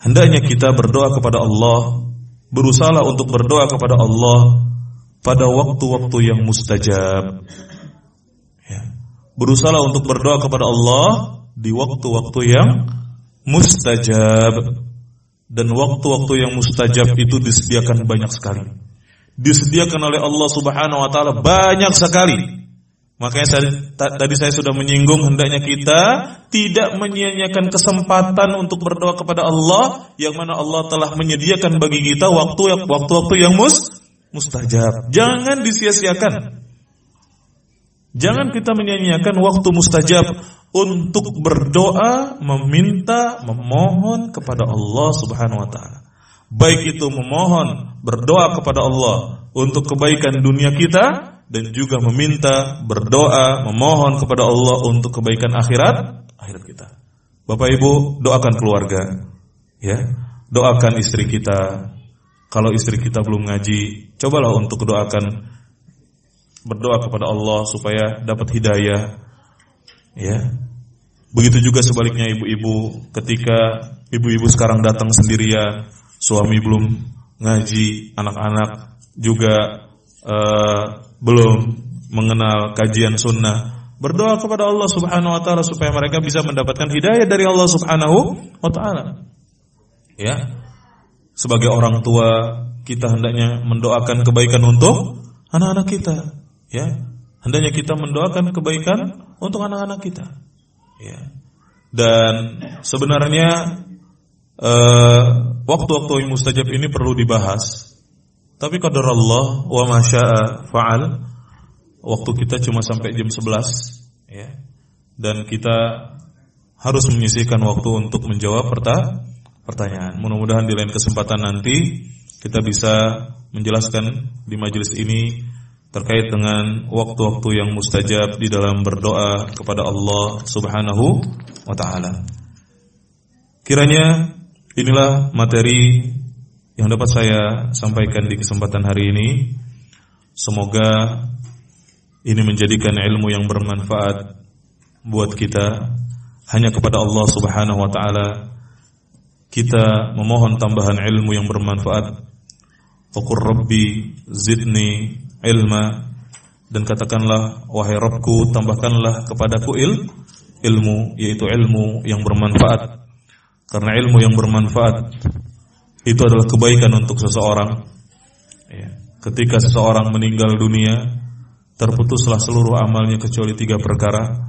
hendaknya kita berdoa kepada Allah, berusaha untuk berdoa kepada Allah pada waktu-waktu yang mustajab. Ya. Berusaha untuk berdoa kepada Allah di waktu-waktu yang mustajab dan waktu-waktu yang mustajab itu disediakan banyak sekali. Disediakan oleh Allah Subhanahu wa taala banyak sekali. Makanya saya, tadi saya sudah menyinggung hendaknya kita tidak menyia-nyiakan kesempatan untuk berdoa kepada Allah yang mana Allah telah menyediakan bagi kita waktu waktu-waktu yang mus mustajab. Jangan disia-siakan. Jangan kita menyia-nyiakan waktu mustajab untuk berdoa, meminta, memohon kepada Allah Subhanahu wa taala. Baik itu memohon, berdoa kepada Allah untuk kebaikan dunia kita dan juga meminta, berdoa, memohon kepada Allah untuk kebaikan akhirat akhirat kita. Bapak Ibu, doakan keluarga, ya. Doakan istri kita. Kalau istri kita belum ngaji, cobalah untuk doakan berdoa kepada Allah supaya dapat hidayah. Ya. Begitu juga sebaliknya ibu-ibu ketika ibu-ibu sekarang datang sendirian, suami belum ngaji, anak-anak juga uh, belum mengenal kajian sunnah, berdoa kepada Allah Subhanahu wa taala supaya mereka bisa mendapatkan hidayah dari Allah Subhanahu wa taala. Ya. Sebagai orang tua, kita hendaknya mendoakan kebaikan untuk anak-anak kita, ya. Hendaknya kita mendoakan kebaikan untuk anak-anak kita. Ya. Dan sebenarnya uh, waktu-waktu yang mustajab ini perlu dibahas tapi qadar Allah wa masya'a fa'al. Waktu kita cuma sampai jam 11 ya. Dan kita harus menyisihkan waktu untuk menjawab pertanyaan. Mudah-mudahan di lain kesempatan nanti kita bisa menjelaskan di majelis ini terkait dengan waktu-waktu yang mustajab di dalam berdoa kepada Allah Subhanahu wa taala. Kiranya inilah materi yang dapat saya sampaikan di kesempatan hari ini. Semoga ini menjadikan ilmu yang bermanfaat buat kita. Hanya kepada Allah Subhanahu wa taala kita memohon tambahan ilmu yang bermanfaat. Faqur Rabbi zidni ilma dan katakanlah wahai Rabbku tambahkanlah kepadaku il ilmu yaitu ilmu yang bermanfaat. Karena ilmu yang bermanfaat itu adalah kebaikan untuk seseorang. Ya. Ketika seseorang meninggal dunia, terputuslah seluruh amalnya kecuali tiga perkara.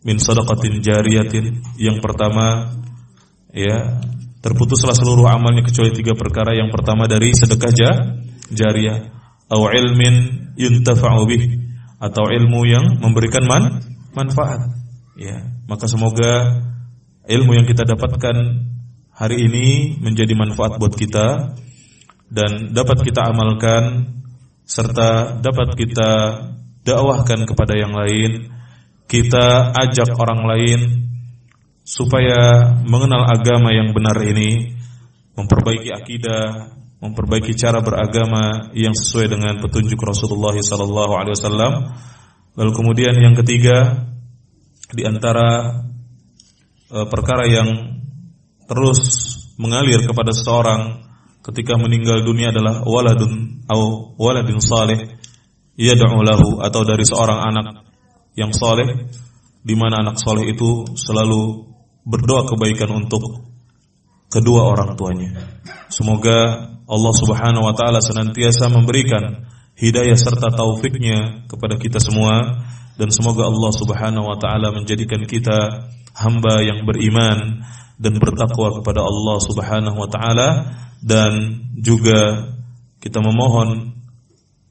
Min sadaqatin jariyatin. Yang pertama, ya, terputuslah seluruh amalnya kecuali tiga perkara. Yang pertama dari sedekah jariyah, atau ilmin yuntafa'u bih, atau ilmu yang memberikan man, manfaat. Ya, maka semoga ilmu yang kita dapatkan hari ini menjadi manfaat buat kita dan dapat kita amalkan serta dapat kita dakwahkan kepada yang lain. Kita ajak orang lain supaya mengenal agama yang benar ini, memperbaiki akidah, memperbaiki cara beragama yang sesuai dengan petunjuk Rasulullah wasallam. Lalu kemudian yang ketiga di antara uh, perkara yang terus mengalir kepada seseorang ketika meninggal dunia adalah waladun atau waladun saleh yad'u atau dari seorang anak yang saleh di mana anak saleh itu selalu berdoa kebaikan untuk kedua orang tuanya. Semoga Allah Subhanahu wa taala senantiasa memberikan hidayah serta taufiknya kepada kita semua dan semoga Allah Subhanahu wa taala menjadikan kita hamba yang beriman dan bertakwa kepada Allah Subhanahu wa taala dan juga kita memohon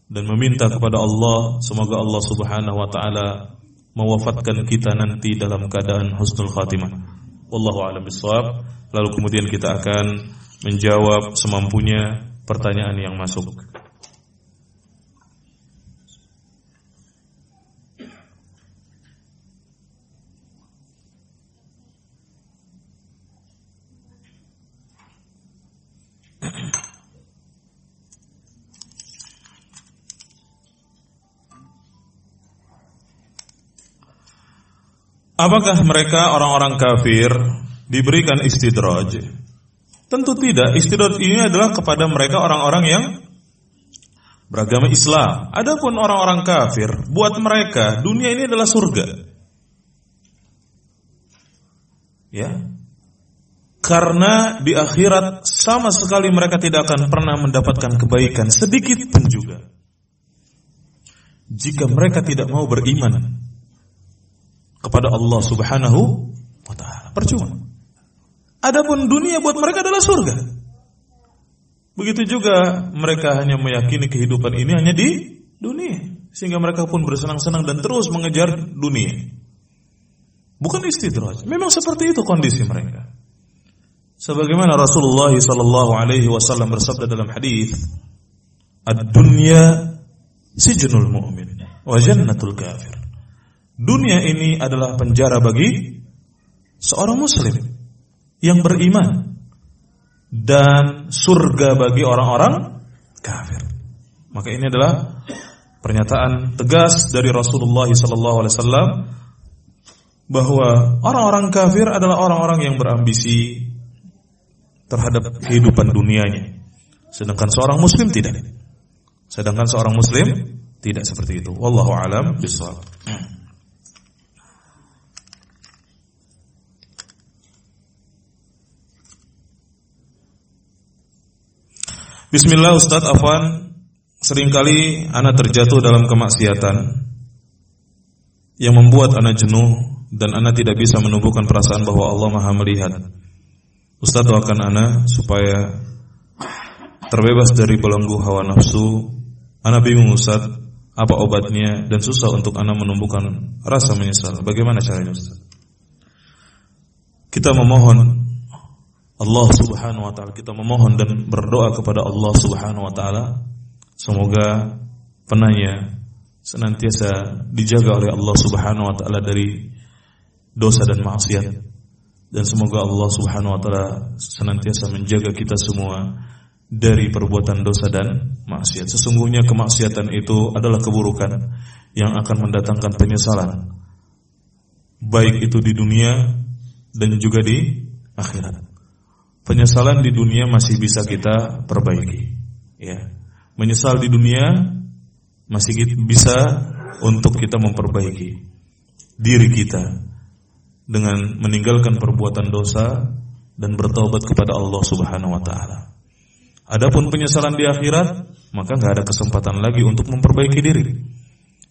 dan meminta kepada Allah semoga Allah Subhanahu wa taala mewafatkan kita nanti dalam keadaan husnul khatimah. Wallahu a'lam bishawab. Lalu kemudian kita akan menjawab semampunya pertanyaan yang masuk. Apakah mereka orang-orang kafir diberikan istidraj? Tentu tidak. Istidraj ini adalah kepada mereka orang-orang yang beragama Islam. Adapun orang-orang kafir, buat mereka dunia ini adalah surga. Ya. Karena di akhirat sama sekali mereka tidak akan pernah mendapatkan kebaikan sedikit pun juga. jika mereka tidak mau beriman kepada Allah Subhanahu wa taala. Percuma. Adapun dunia buat mereka adalah surga. Begitu juga mereka hanya meyakini kehidupan ini hanya di dunia, sehingga mereka pun bersenang-senang dan terus mengejar dunia. Bukan istidraj. Memang seperti itu kondisi mereka. Sebagaimana Rasulullah sallallahu alaihi wasallam bersabda dalam hadis, "Ad-dunya sijnul mu'min wa jannatul kafir." Dunia ini adalah penjara bagi seorang muslim yang beriman dan surga bagi orang-orang kafir. Maka ini adalah pernyataan tegas dari Rasulullah wasallam bahwa orang-orang kafir adalah orang-orang yang berambisi terhadap kehidupan dunianya. Sedangkan seorang muslim tidak. Sedangkan seorang muslim tidak seperti itu. Wallahu alam bishawab. Bismillah Ustadz Afwan. Seringkali anak terjatuh dalam kemaksiatan Yang membuat anak jenuh Dan anak tidak bisa menumbuhkan perasaan bahwa Allah maha melihat. Ustadz doakan anak supaya Terbebas dari belenggu hawa nafsu. Anak bingung Ustadz Apa obatnya Dan susah untuk anak menumbuhkan rasa menyesal. Bagaimana caranya Ustadz Kita memohon Allah Subhanahu wa taala. Kita memohon dan berdoa kepada Allah Subhanahu wa taala semoga penanya senantiasa dijaga oleh Allah Subhanahu wa taala dari dosa dan maksiat dan semoga Allah Subhanahu wa taala senantiasa menjaga kita semua dari perbuatan dosa dan maksiat. Sesungguhnya kemaksiatan itu adalah keburukan yang akan mendatangkan penyesalan baik itu di dunia dan juga di akhirat penyesalan di dunia masih bisa kita perbaiki. Ya. Menyesal di dunia masih bisa untuk kita memperbaiki diri kita dengan meninggalkan perbuatan dosa dan bertobat kepada Allah Subhanahu wa taala. Adapun penyesalan di akhirat, maka nggak ada kesempatan lagi untuk memperbaiki diri.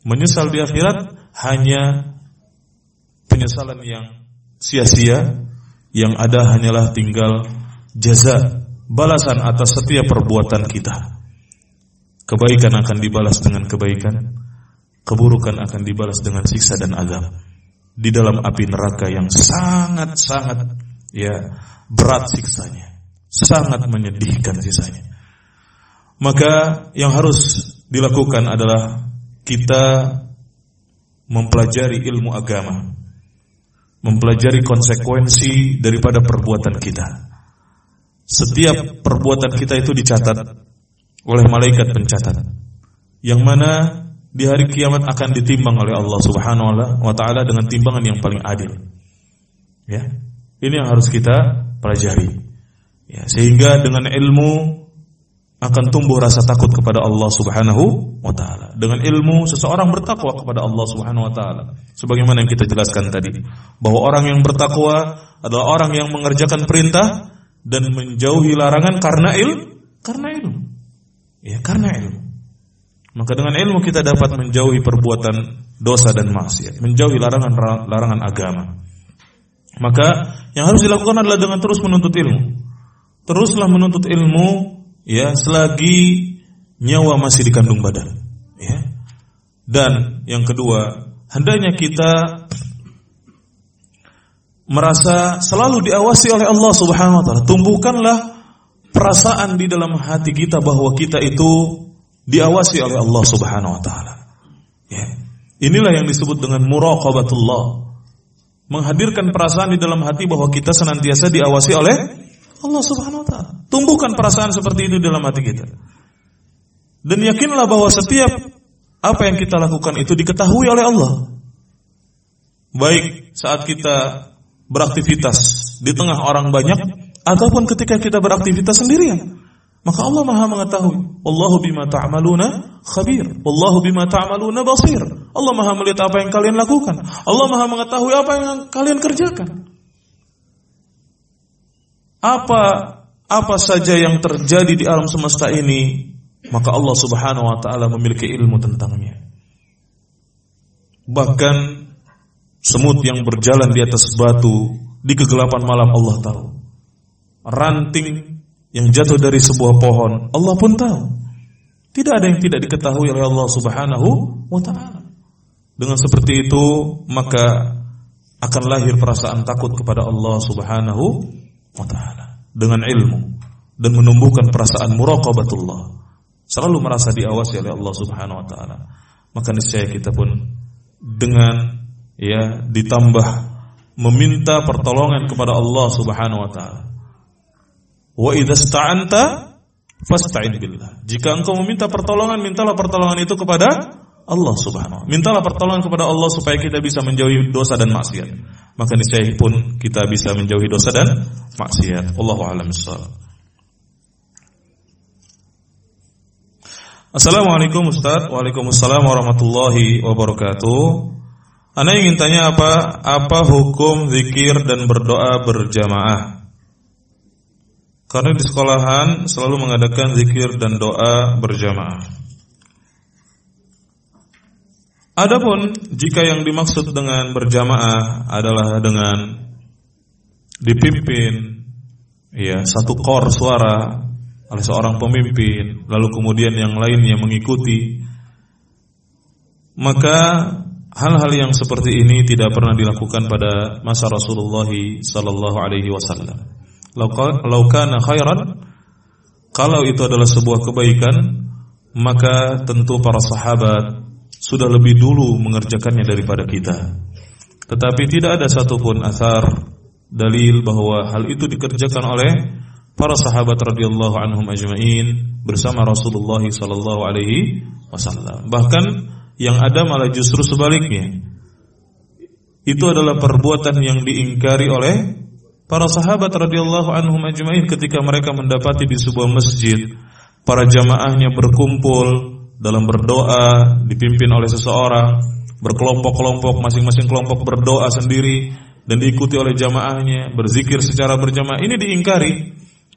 Menyesal di akhirat hanya penyesalan yang sia-sia, yang ada hanyalah tinggal jaza balasan atas setiap perbuatan kita. Kebaikan akan dibalas dengan kebaikan, keburukan akan dibalas dengan siksa dan azab di dalam api neraka yang sangat-sangat ya berat siksanya, sangat menyedihkan sisanya. Maka yang harus dilakukan adalah kita mempelajari ilmu agama, mempelajari konsekuensi daripada perbuatan kita setiap perbuatan kita itu dicatat oleh malaikat pencatat. Yang mana di hari kiamat akan ditimbang oleh Allah Subhanahu wa taala dengan timbangan yang paling adil. Ya. Ini yang harus kita pelajari. Ya, sehingga dengan ilmu akan tumbuh rasa takut kepada Allah Subhanahu wa taala. Dengan ilmu seseorang bertakwa kepada Allah Subhanahu wa taala. Sebagaimana yang kita jelaskan tadi, bahwa orang yang bertakwa adalah orang yang mengerjakan perintah dan menjauhi larangan karena ilmu, karena ilmu. Ya, karena ilmu. Maka dengan ilmu kita dapat menjauhi perbuatan dosa dan maksiat, menjauhi larangan larangan agama. Maka yang harus dilakukan adalah dengan terus menuntut ilmu. Teruslah menuntut ilmu ya selagi nyawa masih di kandung badan, ya. Dan yang kedua, hendaknya kita merasa selalu diawasi oleh Allah Subhanahu wa taala. Tumbuhkanlah perasaan di dalam hati kita bahwa kita itu diawasi oleh Allah Subhanahu wa taala. Ya. Inilah yang disebut dengan muraqabatullah. Menghadirkan perasaan di dalam hati bahwa kita senantiasa diawasi oleh Allah Subhanahu wa taala. Tumbuhkan perasaan seperti itu dalam hati kita. Dan yakinlah bahwa setiap apa yang kita lakukan itu diketahui oleh Allah. Baik saat kita beraktivitas di tengah orang banyak ataupun ketika kita beraktivitas sendirian. Maka Allah Maha mengetahui. Wallahu bima ta'maluna khabir. Wallahu bima ta'maluna basir. Allah Maha melihat apa yang kalian lakukan. Allah Maha mengetahui apa yang kalian kerjakan. Apa apa saja yang terjadi di alam semesta ini, maka Allah Subhanahu wa taala memiliki ilmu tentangnya. Bahkan semut yang berjalan di atas batu di kegelapan malam Allah tahu. Ranting yang jatuh dari sebuah pohon Allah pun tahu. Tidak ada yang tidak diketahui oleh Allah Subhanahu wa taala. Dengan seperti itu maka akan lahir perasaan takut kepada Allah Subhanahu wa taala dengan ilmu dan menumbuhkan perasaan muraqabatullah. Selalu merasa diawasi oleh Allah Subhanahu wa taala. Maka niscaya kita pun dengan ya ditambah meminta pertolongan kepada Allah Subhanahu wa taala. Wa idza sta'anta fasta'in billah. Jika engkau meminta pertolongan, mintalah pertolongan itu kepada Allah Subhanahu. Mintalah pertolongan kepada Allah supaya kita bisa menjauhi dosa dan maksiat. Maka niscaya pun kita bisa menjauhi dosa dan maksiat. Allahu a'lam Assalamualaikum Ustaz Waalaikumsalam warahmatullahi wabarakatuh Anda ingin tanya apa Apa hukum zikir dan berdoa berjamaah? Karena di sekolahan Selalu mengadakan zikir dan doa berjamaah. Adapun jika yang dimaksud dengan berjamaah adalah dengan dipimpin ya satu kor suara oleh seorang pemimpin lalu kemudian yang lainnya mengikuti maka hal-hal yang seperti ini tidak pernah dilakukan pada masa Rasulullah sallallahu alaihi wasallam. Lau kana khairan kalau itu adalah sebuah kebaikan maka tentu para sahabat sudah lebih dulu mengerjakannya daripada kita. Tetapi tidak ada satupun asar dalil bahwa hal itu dikerjakan oleh para sahabat radhiyallahu anhum ajmain bersama Rasulullah sallallahu alaihi wasallam. Bahkan yang ada malah justru sebaliknya. Itu adalah perbuatan yang diingkari oleh para sahabat radhiyallahu anhum ajmain ketika mereka mendapati di sebuah masjid para jamaahnya berkumpul dalam berdoa dipimpin oleh seseorang berkelompok-kelompok masing-masing kelompok berdoa sendiri dan diikuti oleh jamaahnya berzikir secara berjamaah ini diingkari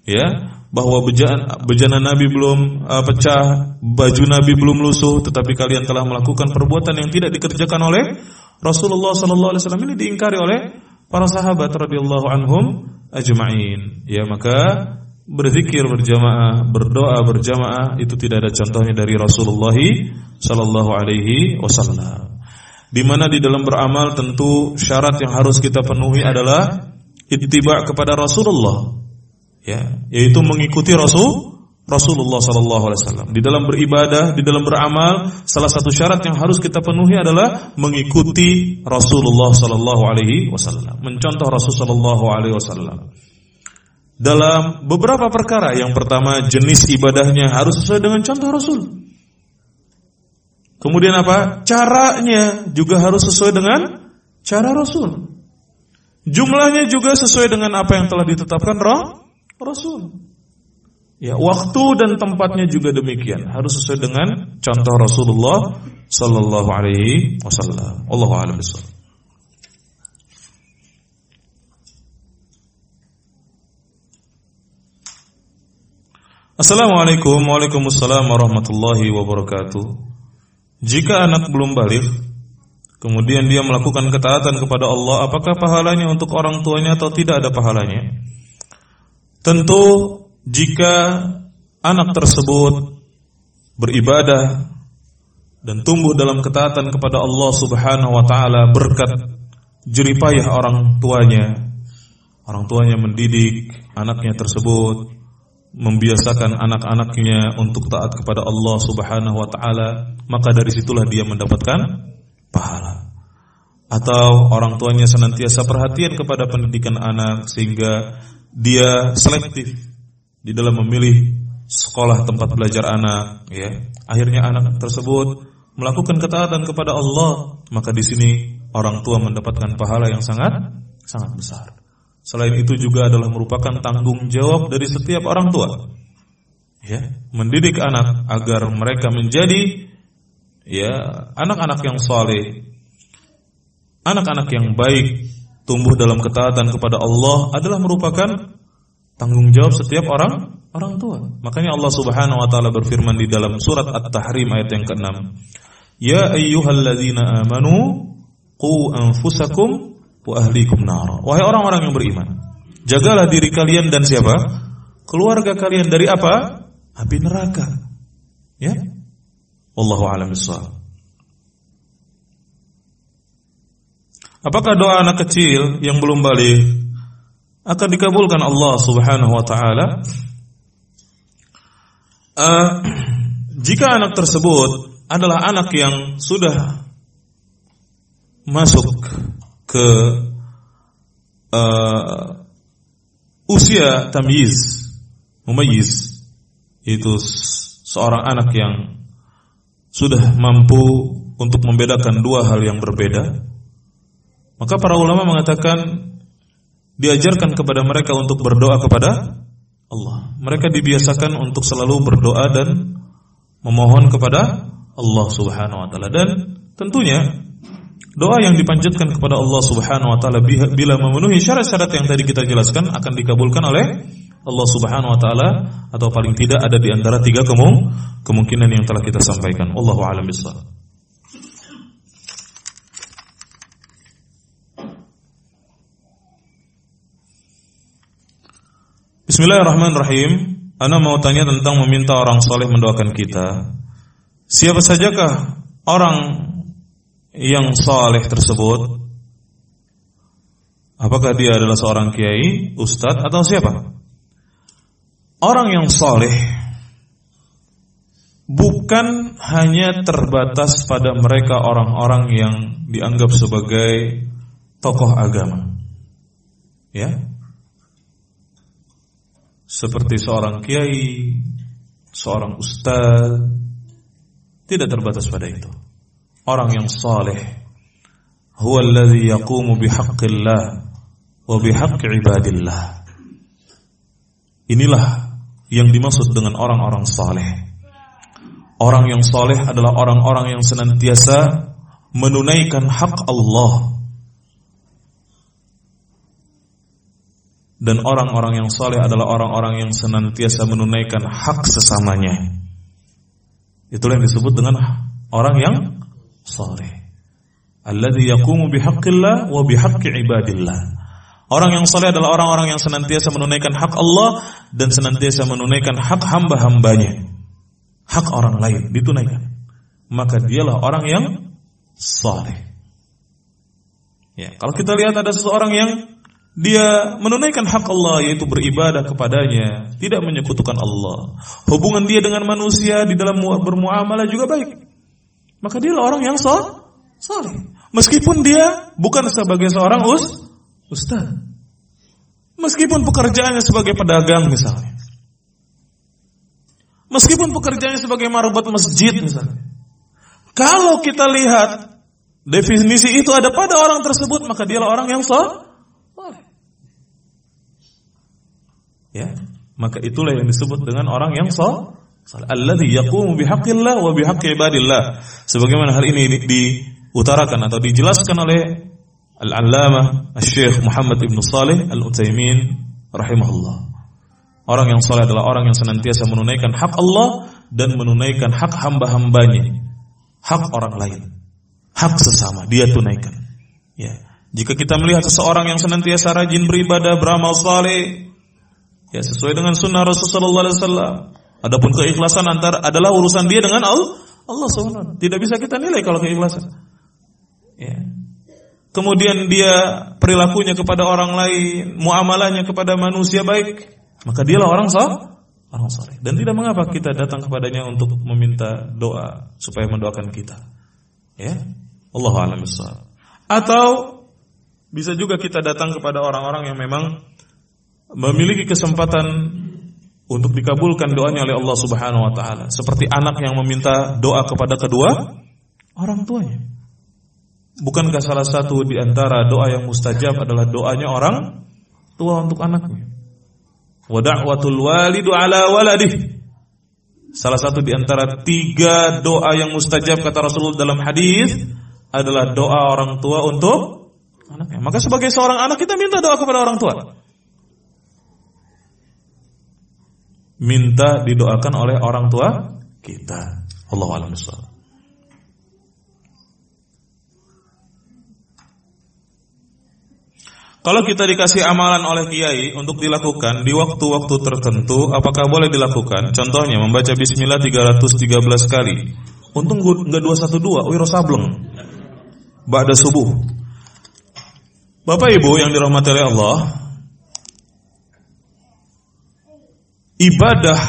ya bahwa bejana, bejana Nabi belum uh, pecah baju Nabi belum lusuh tetapi kalian telah melakukan perbuatan yang tidak dikerjakan oleh Rasulullah sallallahu alaihi wasallam ini diingkari oleh para sahabat radhiyallahu anhum ajma'in ya maka berzikir berjamaah, berdoa berjamaah itu tidak ada contohnya dari Rasulullah sallallahu alaihi wasallam. Di mana di dalam beramal tentu syarat yang harus kita penuhi adalah ittiba kepada Rasulullah. Ya, yaitu mengikuti Rasul Rasulullah sallallahu alaihi wasallam. Di dalam beribadah, di dalam beramal, salah satu syarat yang harus kita penuhi adalah mengikuti Rasulullah sallallahu alaihi wasallam, mencontoh Rasul sallallahu alaihi wasallam dalam beberapa perkara. Yang pertama, jenis ibadahnya harus sesuai dengan contoh Rasul. Kemudian apa? Caranya juga harus sesuai dengan cara Rasul. Jumlahnya juga sesuai dengan apa yang telah ditetapkan roh Rasul. Ya, waktu dan tempatnya juga demikian, harus sesuai dengan contoh Rasulullah sallallahu alaihi wasallam. Allahu a'lam. Assalamualaikum Waalaikumsalam warahmatullahi wabarakatuh Jika anak belum balik Kemudian dia melakukan ketaatan kepada Allah Apakah pahalanya untuk orang tuanya atau tidak ada pahalanya Tentu jika anak tersebut beribadah dan tumbuh dalam ketaatan kepada Allah Subhanahu wa taala berkat jeripayah orang tuanya orang tuanya mendidik anaknya tersebut membiasakan anak-anaknya untuk taat kepada Allah Subhanahu wa taala, maka dari situlah dia mendapatkan pahala. Atau orang tuanya senantiasa perhatian kepada pendidikan anak sehingga dia selektif di dalam memilih sekolah tempat belajar anak, ya. Akhirnya anak tersebut melakukan ketaatan kepada Allah, maka di sini orang tua mendapatkan pahala yang sangat sangat besar. Selain itu juga adalah merupakan tanggung jawab dari setiap orang tua. Ya, mendidik anak agar mereka menjadi ya anak-anak yang saleh. Anak-anak yang baik tumbuh dalam ketaatan kepada Allah adalah merupakan tanggung jawab setiap orang orang tua. Makanya Allah Subhanahu wa taala berfirman di dalam surat At-Tahrim ayat yang ke-6. Ya ayyuhalladzina amanu qu anfusakum wa ahlikum nar. Wahai orang-orang yang beriman, jagalah diri kalian dan siapa? Keluarga kalian dari apa? Api neraka. Ya. Wallahu a'lam bishawab. Apakah doa anak kecil yang belum balik akan dikabulkan Allah Subhanahu wa taala? Uh, jika anak tersebut adalah anak yang sudah masuk ke uh, usia tamyiz, mumayyiz, itu seorang anak yang sudah mampu untuk membedakan dua hal yang berbeda, maka para ulama mengatakan diajarkan kepada mereka untuk berdoa kepada Allah. Mereka dibiasakan untuk selalu berdoa dan memohon kepada Allah Subhanahu wa taala dan tentunya doa yang dipanjatkan kepada Allah Subhanahu wa taala bila memenuhi syarat-syarat yang tadi kita jelaskan akan dikabulkan oleh Allah Subhanahu wa taala atau paling tidak ada di antara tiga kemungkinan yang telah kita sampaikan. Allahu a'lam bishawab. Bismillahirrahmanirrahim. Ana mau tanya tentang meminta orang soleh mendoakan kita. Siapa sajakah orang yang saleh tersebut? Apakah dia adalah seorang kiai, ustadz atau siapa? Orang yang saleh bukan hanya terbatas pada mereka orang-orang yang dianggap sebagai tokoh agama. Ya. Seperti seorang kiai, seorang ustadz, tidak terbatas pada itu. Orang yang saleh huwa alladhi yaqumu bihaqqillah wa ibadillah. Inilah yang dimaksud dengan orang-orang saleh. Orang yang saleh adalah orang-orang yang senantiasa menunaikan hak Allah. Dan orang-orang yang saleh adalah orang-orang yang senantiasa menunaikan hak sesamanya. Itulah yang disebut dengan orang yang saleh. Alladzi yaqumu bihaqqillah wa bihaqqi ibadillah. Orang yang saleh adalah orang-orang yang senantiasa menunaikan hak Allah dan senantiasa menunaikan hak hamba-hambanya. Hak orang lain ditunaikan. Maka dialah orang yang saleh. Ya, kalau kita lihat ada seseorang yang dia menunaikan hak Allah yaitu beribadah kepadanya, tidak menyekutukan Allah. Hubungan dia dengan manusia di dalam bermuamalah juga baik. Maka dia orang yang saleh. Meskipun dia bukan sebagai seorang us ustaz. Meskipun pekerjaannya sebagai pedagang misalnya. Meskipun pekerjaannya sebagai marbot masjid misalnya. Kalau kita lihat definisi itu ada pada orang tersebut, maka dialah orang yang saleh Ya, maka itulah yang disebut dengan orang yang saleh. Alladzi yaqumu bihaqqillah wa bihaqqi ibadillah. Sebagaimana hal ini diutarakan atau dijelaskan oleh Al-Allamah Asy-Syaikh Muhammad Ibn Saleh Al-Utsaimin rahimahullah. Orang yang saleh adalah orang yang senantiasa menunaikan hak Allah dan menunaikan hak hamba-hambanya. Hak orang lain. Hak sesama dia tunaikan. Ya. Jika kita melihat seseorang yang senantiasa rajin beribadah, beramal saleh, Ya sesuai dengan sunnah Rasulullah SAW. Adapun keikhlasan antar adalah urusan dia dengan Allah. Allah SWT. Tidak bisa kita nilai kalau keikhlasan. Ya. Kemudian dia perilakunya kepada orang lain, muamalahnya kepada manusia baik, maka dialah orang sah, orang saleh. Dan tidak mengapa kita datang kepadanya untuk meminta doa supaya mendoakan kita. Ya. Allah a'lam Atau bisa juga kita datang kepada orang-orang yang memang memiliki kesempatan untuk dikabulkan doanya oleh Allah Subhanahu wa taala, seperti anak yang meminta doa kepada kedua orang tuanya. Bukankah salah satu di antara doa yang mustajab adalah doanya orang tua untuk anaknya? Wa da'watul walidu ala waladih. Salah satu di antara tiga doa yang mustajab kata Rasulullah dalam hadis adalah doa orang tua untuk anaknya. Maka sebagai seorang anak kita minta doa kepada orang tua. minta didoakan oleh orang tua kita. Allah alam Kalau kita dikasih amalan oleh kiai untuk dilakukan di waktu-waktu tertentu, apakah boleh dilakukan? Contohnya membaca bismillah 313 kali. Untung enggak 212, wiro sableng. Ba'da subuh. Bapak Ibu yang dirahmati oleh Allah, ibadah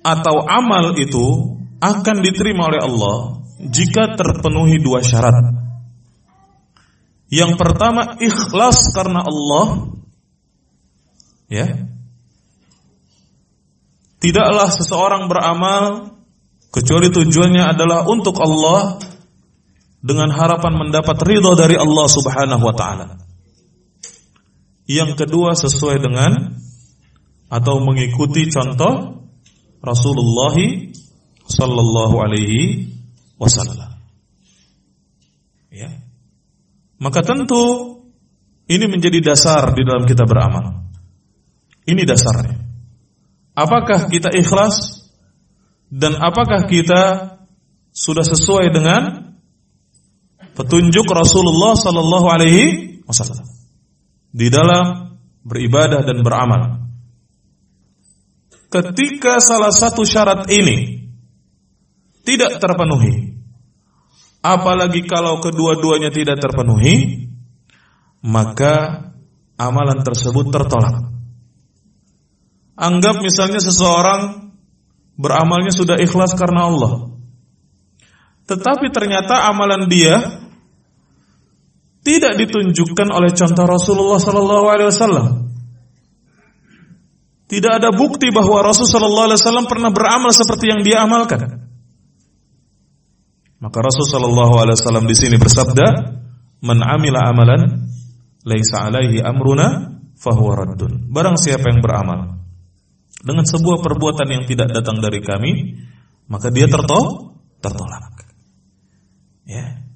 atau amal itu akan diterima oleh Allah jika terpenuhi dua syarat. Yang pertama ikhlas karena Allah. Ya. Tidaklah seseorang beramal kecuali tujuannya adalah untuk Allah dengan harapan mendapat ridho dari Allah Subhanahu wa taala. Yang kedua sesuai dengan atau mengikuti contoh Rasulullah sallallahu alaihi wasallam. Ya. Maka tentu ini menjadi dasar di dalam kita beramal. Ini dasarnya. Apakah kita ikhlas dan apakah kita sudah sesuai dengan petunjuk Rasulullah sallallahu alaihi wasallam di dalam beribadah dan beramal. Ketika salah satu syarat ini tidak terpenuhi, Apalagi kalau kedua-duanya tidak terpenuhi, maka amalan tersebut tertolak. Anggap misalnya seseorang beramalnya sudah ikhlas karena Allah. Tetapi ternyata amalan dia tidak ditunjukkan oleh contoh Rasulullah wasallam. Tidak ada bukti bahwa Rasulullah sallallahu alaihi wasallam pernah beramal seperti yang dia amalkan. Maka Rasul sallallahu alaihi wasallam di sini bersabda, "Man 'amila amalan laisa 'alaihi amruna fahuwa raddun." Barang siapa yang beramal dengan sebuah perbuatan yang tidak datang dari kami, maka dia tertolak, tertolak. Ya.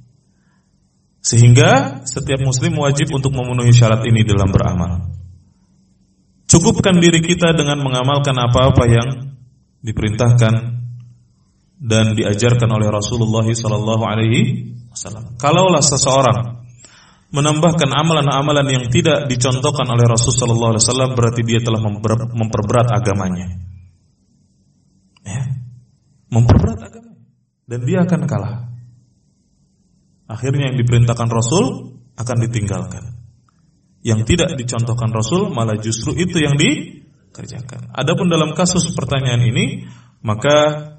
Sehingga setiap muslim wajib untuk memenuhi syarat ini dalam beramal. Cukupkan diri kita dengan mengamalkan apa-apa yang diperintahkan dan diajarkan oleh Rasulullah sallallahu alaihi wasallam. Kalaulah seseorang menambahkan amalan-amalan yang tidak dicontohkan oleh Rasul sallallahu alaihi wasallam berarti dia telah memperberat agamanya. Ya. Memperberat agamanya dan dia akan kalah. Akhirnya yang diperintahkan Rasul akan ditinggalkan. Yang tidak dicontohkan Rasul malah justru itu yang dikerjakan. Adapun dalam kasus pertanyaan ini, maka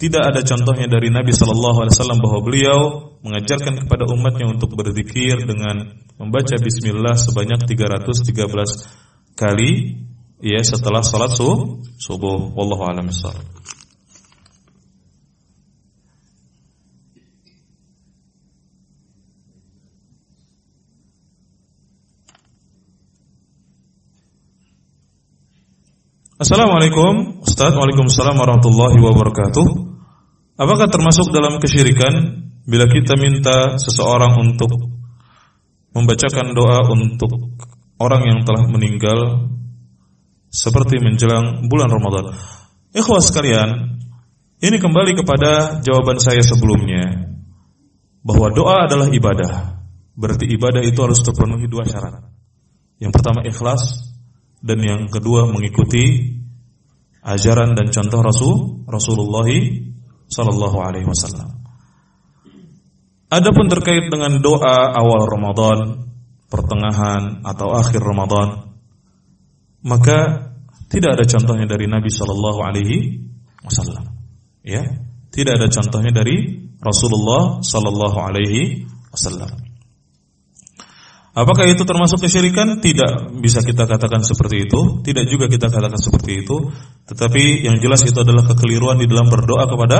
tidak ada contohnya dari Nabi Shallallahu Alaihi Wasallam bahwa beliau mengajarkan kepada umatnya untuk berzikir dengan membaca Bismillah sebanyak 313 kali ya setelah salat subuh. Wallahu a'lam Assalamualaikum Ustaz Waalaikumsalam warahmatullahi wabarakatuh Apakah termasuk dalam kesyirikan bila kita minta seseorang untuk membacakan doa untuk orang yang telah meninggal seperti menjelang bulan Ramadan? Ikhwas sekalian, ini kembali kepada jawaban saya sebelumnya bahwa doa adalah ibadah. Berarti ibadah itu harus terpenuhi dua syarat. Yang pertama ikhlas dan yang kedua mengikuti ajaran dan contoh Rasul Rasulullah sallallahu alaihi wasallam. Adapun terkait dengan doa awal Ramadan, pertengahan atau akhir Ramadan, maka tidak ada contohnya dari Nabi sallallahu alaihi wasallam. Ya, tidak ada contohnya dari Rasulullah sallallahu alaihi wasallam. Apakah itu termasuk kesyirikan? Tidak bisa kita katakan seperti itu, tidak juga kita katakan seperti itu, tetapi yang jelas itu adalah kekeliruan di dalam berdoa kepada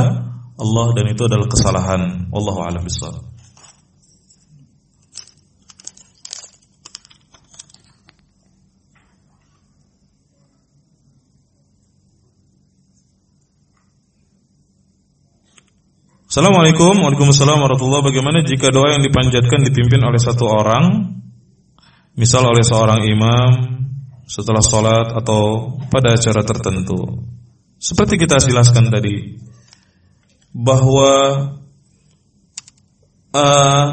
Allah dan itu adalah kesalahan. Wallahu a'lam bishawab. Assalamualaikum Waalaikumsalam warahmatullahi Bagaimana jika doa yang dipanjatkan dipimpin oleh satu orang Misal oleh seorang imam Setelah sholat atau pada acara tertentu Seperti kita silaskan tadi Bahwa uh,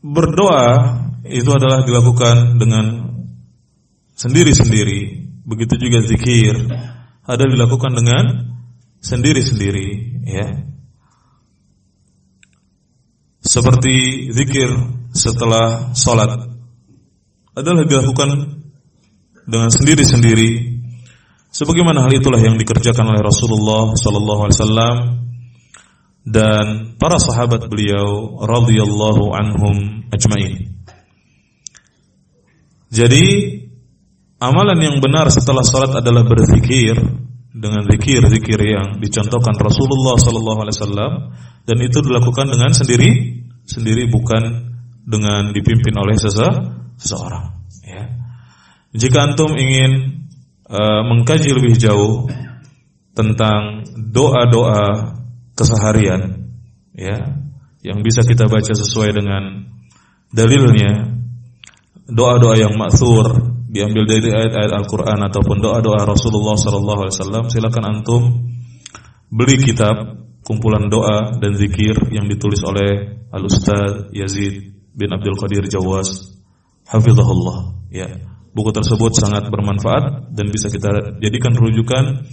berdoa itu adalah dilakukan dengan sendiri-sendiri. Begitu juga zikir ada dilakukan dengan sendiri-sendiri, ya. Seperti zikir setelah sholat adalah dilakukan dengan sendiri-sendiri. Sebagaimana hal itulah yang dikerjakan oleh Rasulullah Sallallahu Alaihi Wasallam dan para sahabat beliau radhiyallahu anhum ajmain. Jadi amalan yang benar setelah salat adalah berzikir dengan zikir-zikir yang dicontohkan Rasulullah sallallahu alaihi wasallam dan itu dilakukan dengan sendiri sendiri bukan dengan dipimpin oleh sese, seseorang ya. Jika antum ingin uh, mengkaji lebih jauh tentang doa-doa keseharian ya yang bisa kita baca sesuai dengan dalilnya doa-doa yang maksur diambil dari ayat-ayat Al-Qur'an ataupun doa-doa Rasulullah sallallahu alaihi wasallam silakan antum beli kitab kumpulan doa dan zikir yang ditulis oleh Al-Ustaz Yazid bin Abdul Qadir Jawas. Hafizahullah. Ya. Buku tersebut sangat bermanfaat dan bisa kita jadikan rujukan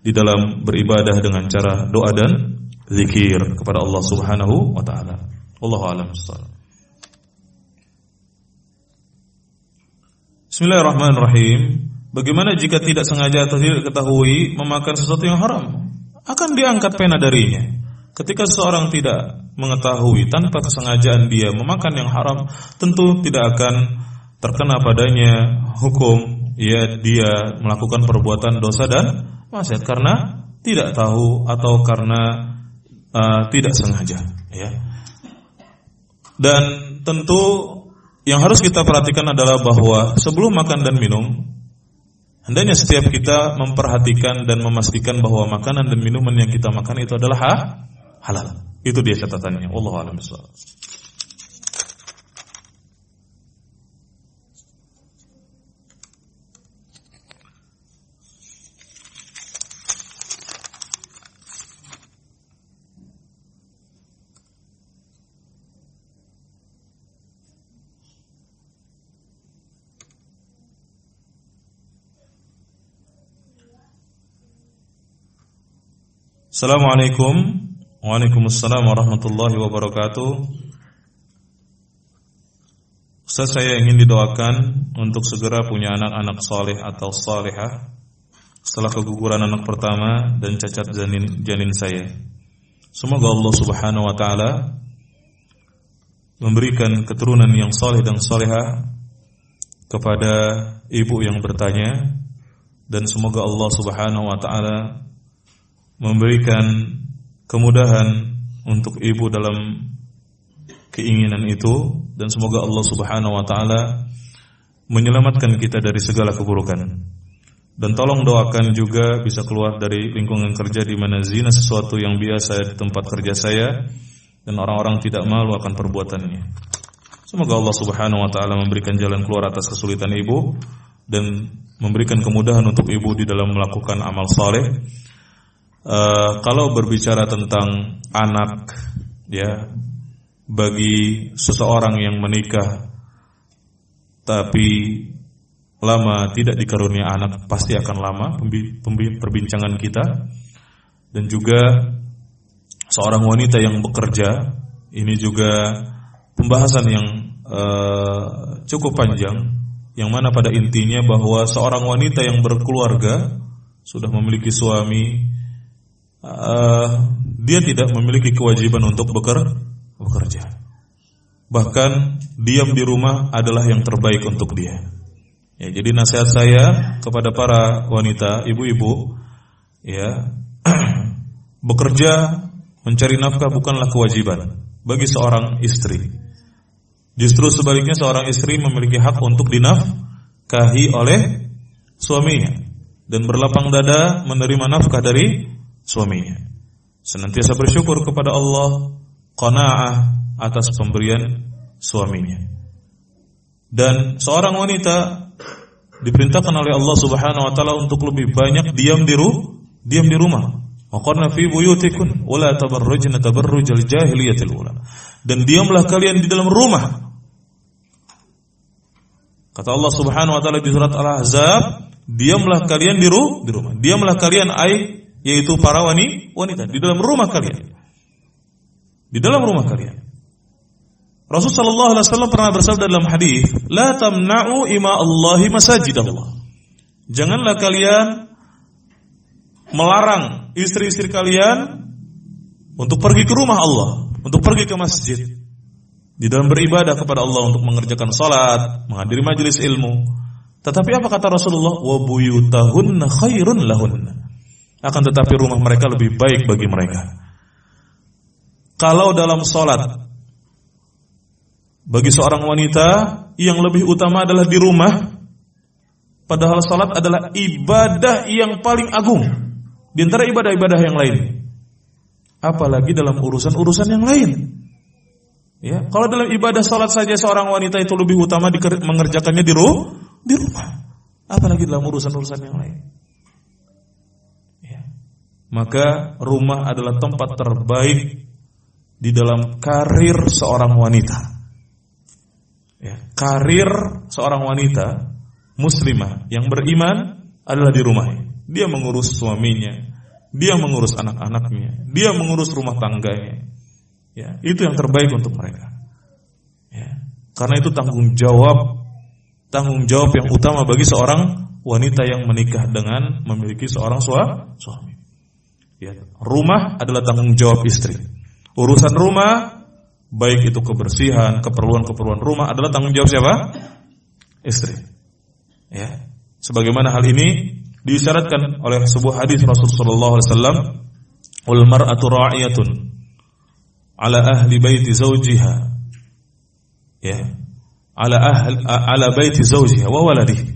di dalam beribadah dengan cara doa dan zikir kepada Allah Subhanahu wa taala. Allahu a'lam Bismillahirrahmanirrahim. Bagaimana jika tidak sengaja atau tidak ketahui memakan sesuatu yang haram? Akan diangkat pena darinya. Ketika seseorang tidak mengetahui tanpa kesengajaan dia memakan yang haram, tentu tidak akan terkena padanya hukum ya dia melakukan perbuatan dosa dan maksiat karena tidak tahu atau karena uh, tidak sengaja ya. Dan tentu yang harus kita perhatikan adalah bahwa sebelum makan dan minum hendaknya setiap kita memperhatikan dan memastikan bahwa makanan dan minuman yang kita makan itu adalah ha? halal. Itu dia catatannya. Wallahu a'lam Assalamualaikum Waalaikumsalam warahmatullahi wabarakatuh Ustaz saya ingin didoakan untuk segera punya anak-anak soleh atau salehah setelah keguguran anak pertama dan cacat janin, janin saya. Semoga Allah Subhanahu wa taala memberikan keturunan yang soleh dan soleha kepada ibu yang bertanya dan semoga Allah Subhanahu wa taala memberikan kemudahan untuk ibu dalam keinginan itu dan semoga Allah Subhanahu wa taala menyelamatkan kita dari segala keburukan. Dan tolong doakan juga bisa keluar dari lingkungan kerja di mana zina sesuatu yang biasa di tempat kerja saya dan orang-orang tidak malu akan perbuatannya. Semoga Allah Subhanahu wa taala memberikan jalan keluar atas kesulitan ibu dan memberikan kemudahan untuk ibu di dalam melakukan amal saleh Uh, kalau berbicara tentang anak, ya, bagi seseorang yang menikah tapi lama tidak dikarunia anak pasti akan lama perbincangan kita. Dan juga seorang wanita yang bekerja ini juga pembahasan yang uh, cukup panjang yang mana pada intinya bahwa seorang wanita yang berkeluarga sudah memiliki suami uh, dia tidak memiliki kewajiban untuk bekerja. Bahkan diam di rumah adalah yang terbaik untuk dia. Ya, jadi nasihat saya kepada para wanita, ibu-ibu, ya, bekerja mencari nafkah bukanlah kewajiban bagi seorang istri. Justru sebaliknya seorang istri memiliki hak untuk dinafkahi oleh suaminya dan berlapang dada menerima nafkah dari suaminya. Senantiasa bersyukur kepada Allah, qanaah atas pemberian suaminya. Dan seorang wanita diperintahkan oleh Allah Subhanahu wa taala untuk lebih banyak diam di diam di rumah. Waqarna fi buyutikun wala tabarrujna tabarrujal jahiliyatil ula. Dan diamlah kalian di dalam rumah Kata Allah Subhanahu wa taala di surat Al-Ahzab, diamlah kalian di, di rumah. Diamlah kalian ai yaitu para wanita di dalam rumah kalian. Di dalam rumah kalian. Rasul sallallahu alaihi wasallam pernah bersabda dalam hadis, "La tamna'u ima Allahi masajid Allah." Janganlah kalian melarang istri-istri kalian untuk pergi ke rumah Allah, untuk pergi ke masjid di dalam beribadah kepada Allah untuk mengerjakan salat, menghadiri majelis ilmu. Tetapi apa kata Rasulullah? Wa buyutahunna khairun lahunna. Akan tetapi rumah mereka lebih baik bagi mereka. Kalau dalam salat bagi seorang wanita yang lebih utama adalah di rumah, padahal salat adalah ibadah yang paling agung di antara ibadah-ibadah yang lain. Apalagi dalam urusan-urusan yang lain. Ya, kalau dalam ibadah salat saja seorang wanita itu lebih utama mengerjakannya di, ru di rumah, apalagi dalam urusan-urusan yang lain. Maka rumah adalah tempat terbaik di dalam karir seorang wanita. Ya, karir seorang wanita muslimah yang beriman adalah di rumah. Dia mengurus suaminya, dia mengurus anak-anaknya, dia mengurus rumah tangganya, Ya, itu yang terbaik untuk mereka. Ya. Karena itu tanggung jawab tanggung jawab yang utama bagi seorang wanita yang menikah dengan memiliki seorang suami. Ya, rumah adalah tanggung jawab istri. Urusan rumah baik itu kebersihan, keperluan-keperluan rumah adalah tanggung jawab siapa? Istri. Ya. Sebagaimana hal ini disyaratkan oleh sebuah hadis Rasulullah sallallahu alaihi wasallam, "Wal mar'atu ra'iyatun ala ahli baiti zawjiha ya ala ahli ala baiti zawjiha wa waladihi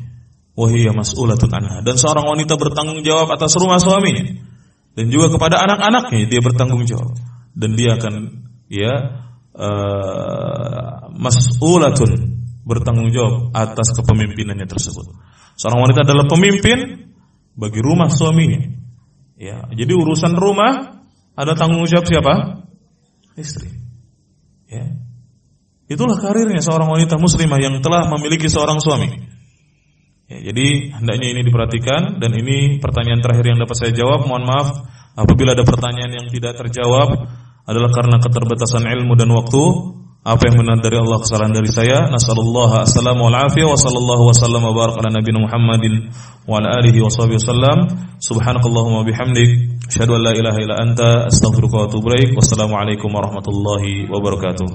wa hiya mas'ulatun anha dan seorang wanita bertanggung jawab atas rumah suaminya dan juga kepada anak-anaknya dia bertanggung jawab dan dia akan ya uh, mas'ulatun bertanggung jawab atas kepemimpinannya tersebut seorang wanita adalah pemimpin bagi rumah suaminya ya jadi urusan rumah ada tanggung jawab siapa istri. Ya. Itulah karirnya seorang wanita muslimah yang telah memiliki seorang suami. Ya, jadi hendaknya ini diperhatikan dan ini pertanyaan terakhir yang dapat saya jawab. Mohon maaf apabila ada pertanyaan yang tidak terjawab adalah karena keterbatasan ilmu dan waktu. Apa yang benar dari Allah kesalahan dari saya. Nasallallahu assalamu alaihi wa sallallahu wa sallam wa barak ala nabiyina Muhammadin wa ala alihi wa wasallam. Subhanakallahumma bihamdik asyhadu an la ilaha illa anta astaghfiruka wa atubu ilaik. Wassalamu alaikum warahmatullahi wabarakatuh.